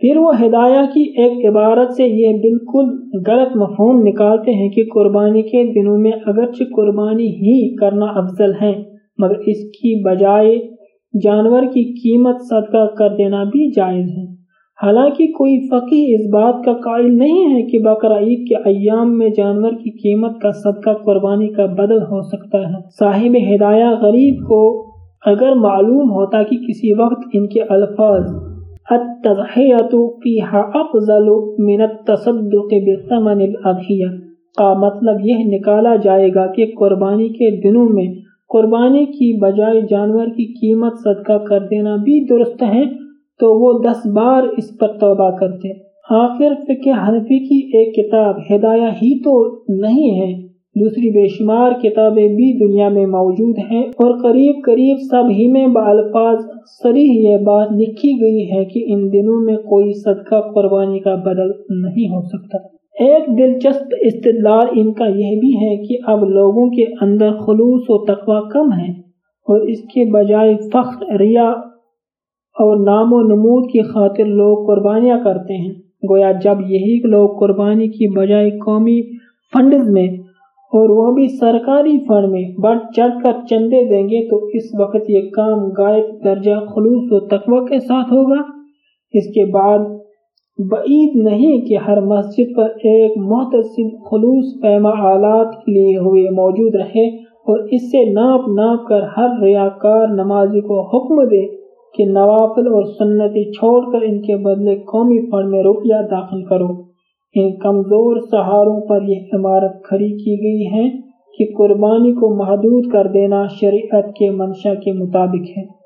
پھر وہ ہدایہ کی ایک عبارت سے یہ بالکل غلط مفہوم نکالتے ہیں کہ قربانی کے دنوں میں اگرچہ قربانی ہی کرنا افضل ہے مگر اس کی بجائے جانور کی قیمت صدقہ کر دینا بھی جائز ہے۔ حالانکہ کوئی فقی اس بات کا قائل نہیں ہے کہ بقرہ عید کے ایام میں جانور کی قیمت کا صدقہ قربانی کا بدل ہو سکتا ہے۔ صاحب ہدایہ غریب کو اگر معلوم ہوتا کہ کسی وقت ان کے الفاظ افضل من التصدق بثمن الاضحیہ کا مطلب یہ نکالا جائے گا کہ قربانی کے دنوں میں قربانی کی بجائے جانور کی قیمت صدقہ کر دینا بھی درست ہے تو وہ دس بار اس پر توبہ کرتے۔ آخر فقہ حنفی کی ایک کتاب ہدایہ ہی تو نہیں ہے، دوسری بے شمار کتابیں بھی دنیا میں موجود ہیں اور قریب قریب سب ہی میں بالفاظ سریح یہ بات لکھی گئی ہے کہ ان دنوں میں کوئی صدقہ قربانی کا بدل نہیں ہو سکتا۔ ایک دلچسپ استدلال ان کا یہ بھی ہے کہ اب لوگوں کے اندر خلوص و تقوی کم ہے اور اس کے بجائے فخر، ریا اور نام و نمود کی خاطر لوگ قربانیاں کرتے ہیں۔ گویا جب یہی لوگ قربانی کی بجائے قومی فنڈز میں اور وہ بھی سرکاری فنڈ میں بڑھ چڑھ کر چندے دیں گے تو اس وقت یہ کام غائب درجہ خلوص و تقوی کے ساتھ ہوگا۔ اس کے بعد بعید نہیں کہ ہر مسجد پر ایک محتسب خلوص پیما آلات لیے ہوئے موجود رہے اور اس سے ناپ ناپ کر ہر ریاکار نمازی کو حکم دے۔ کہ نوافل اور سنتی چھوڑ کر ان کے بدلے قومی فنڈ میں روپیہ داخل کرو۔ ان کمزور سہاروں پر یہ عمارت کھڑی کی گئی ہے کہ قربانی کو محدود کر دینا شریعت کے منشا کے مطابق ہے۔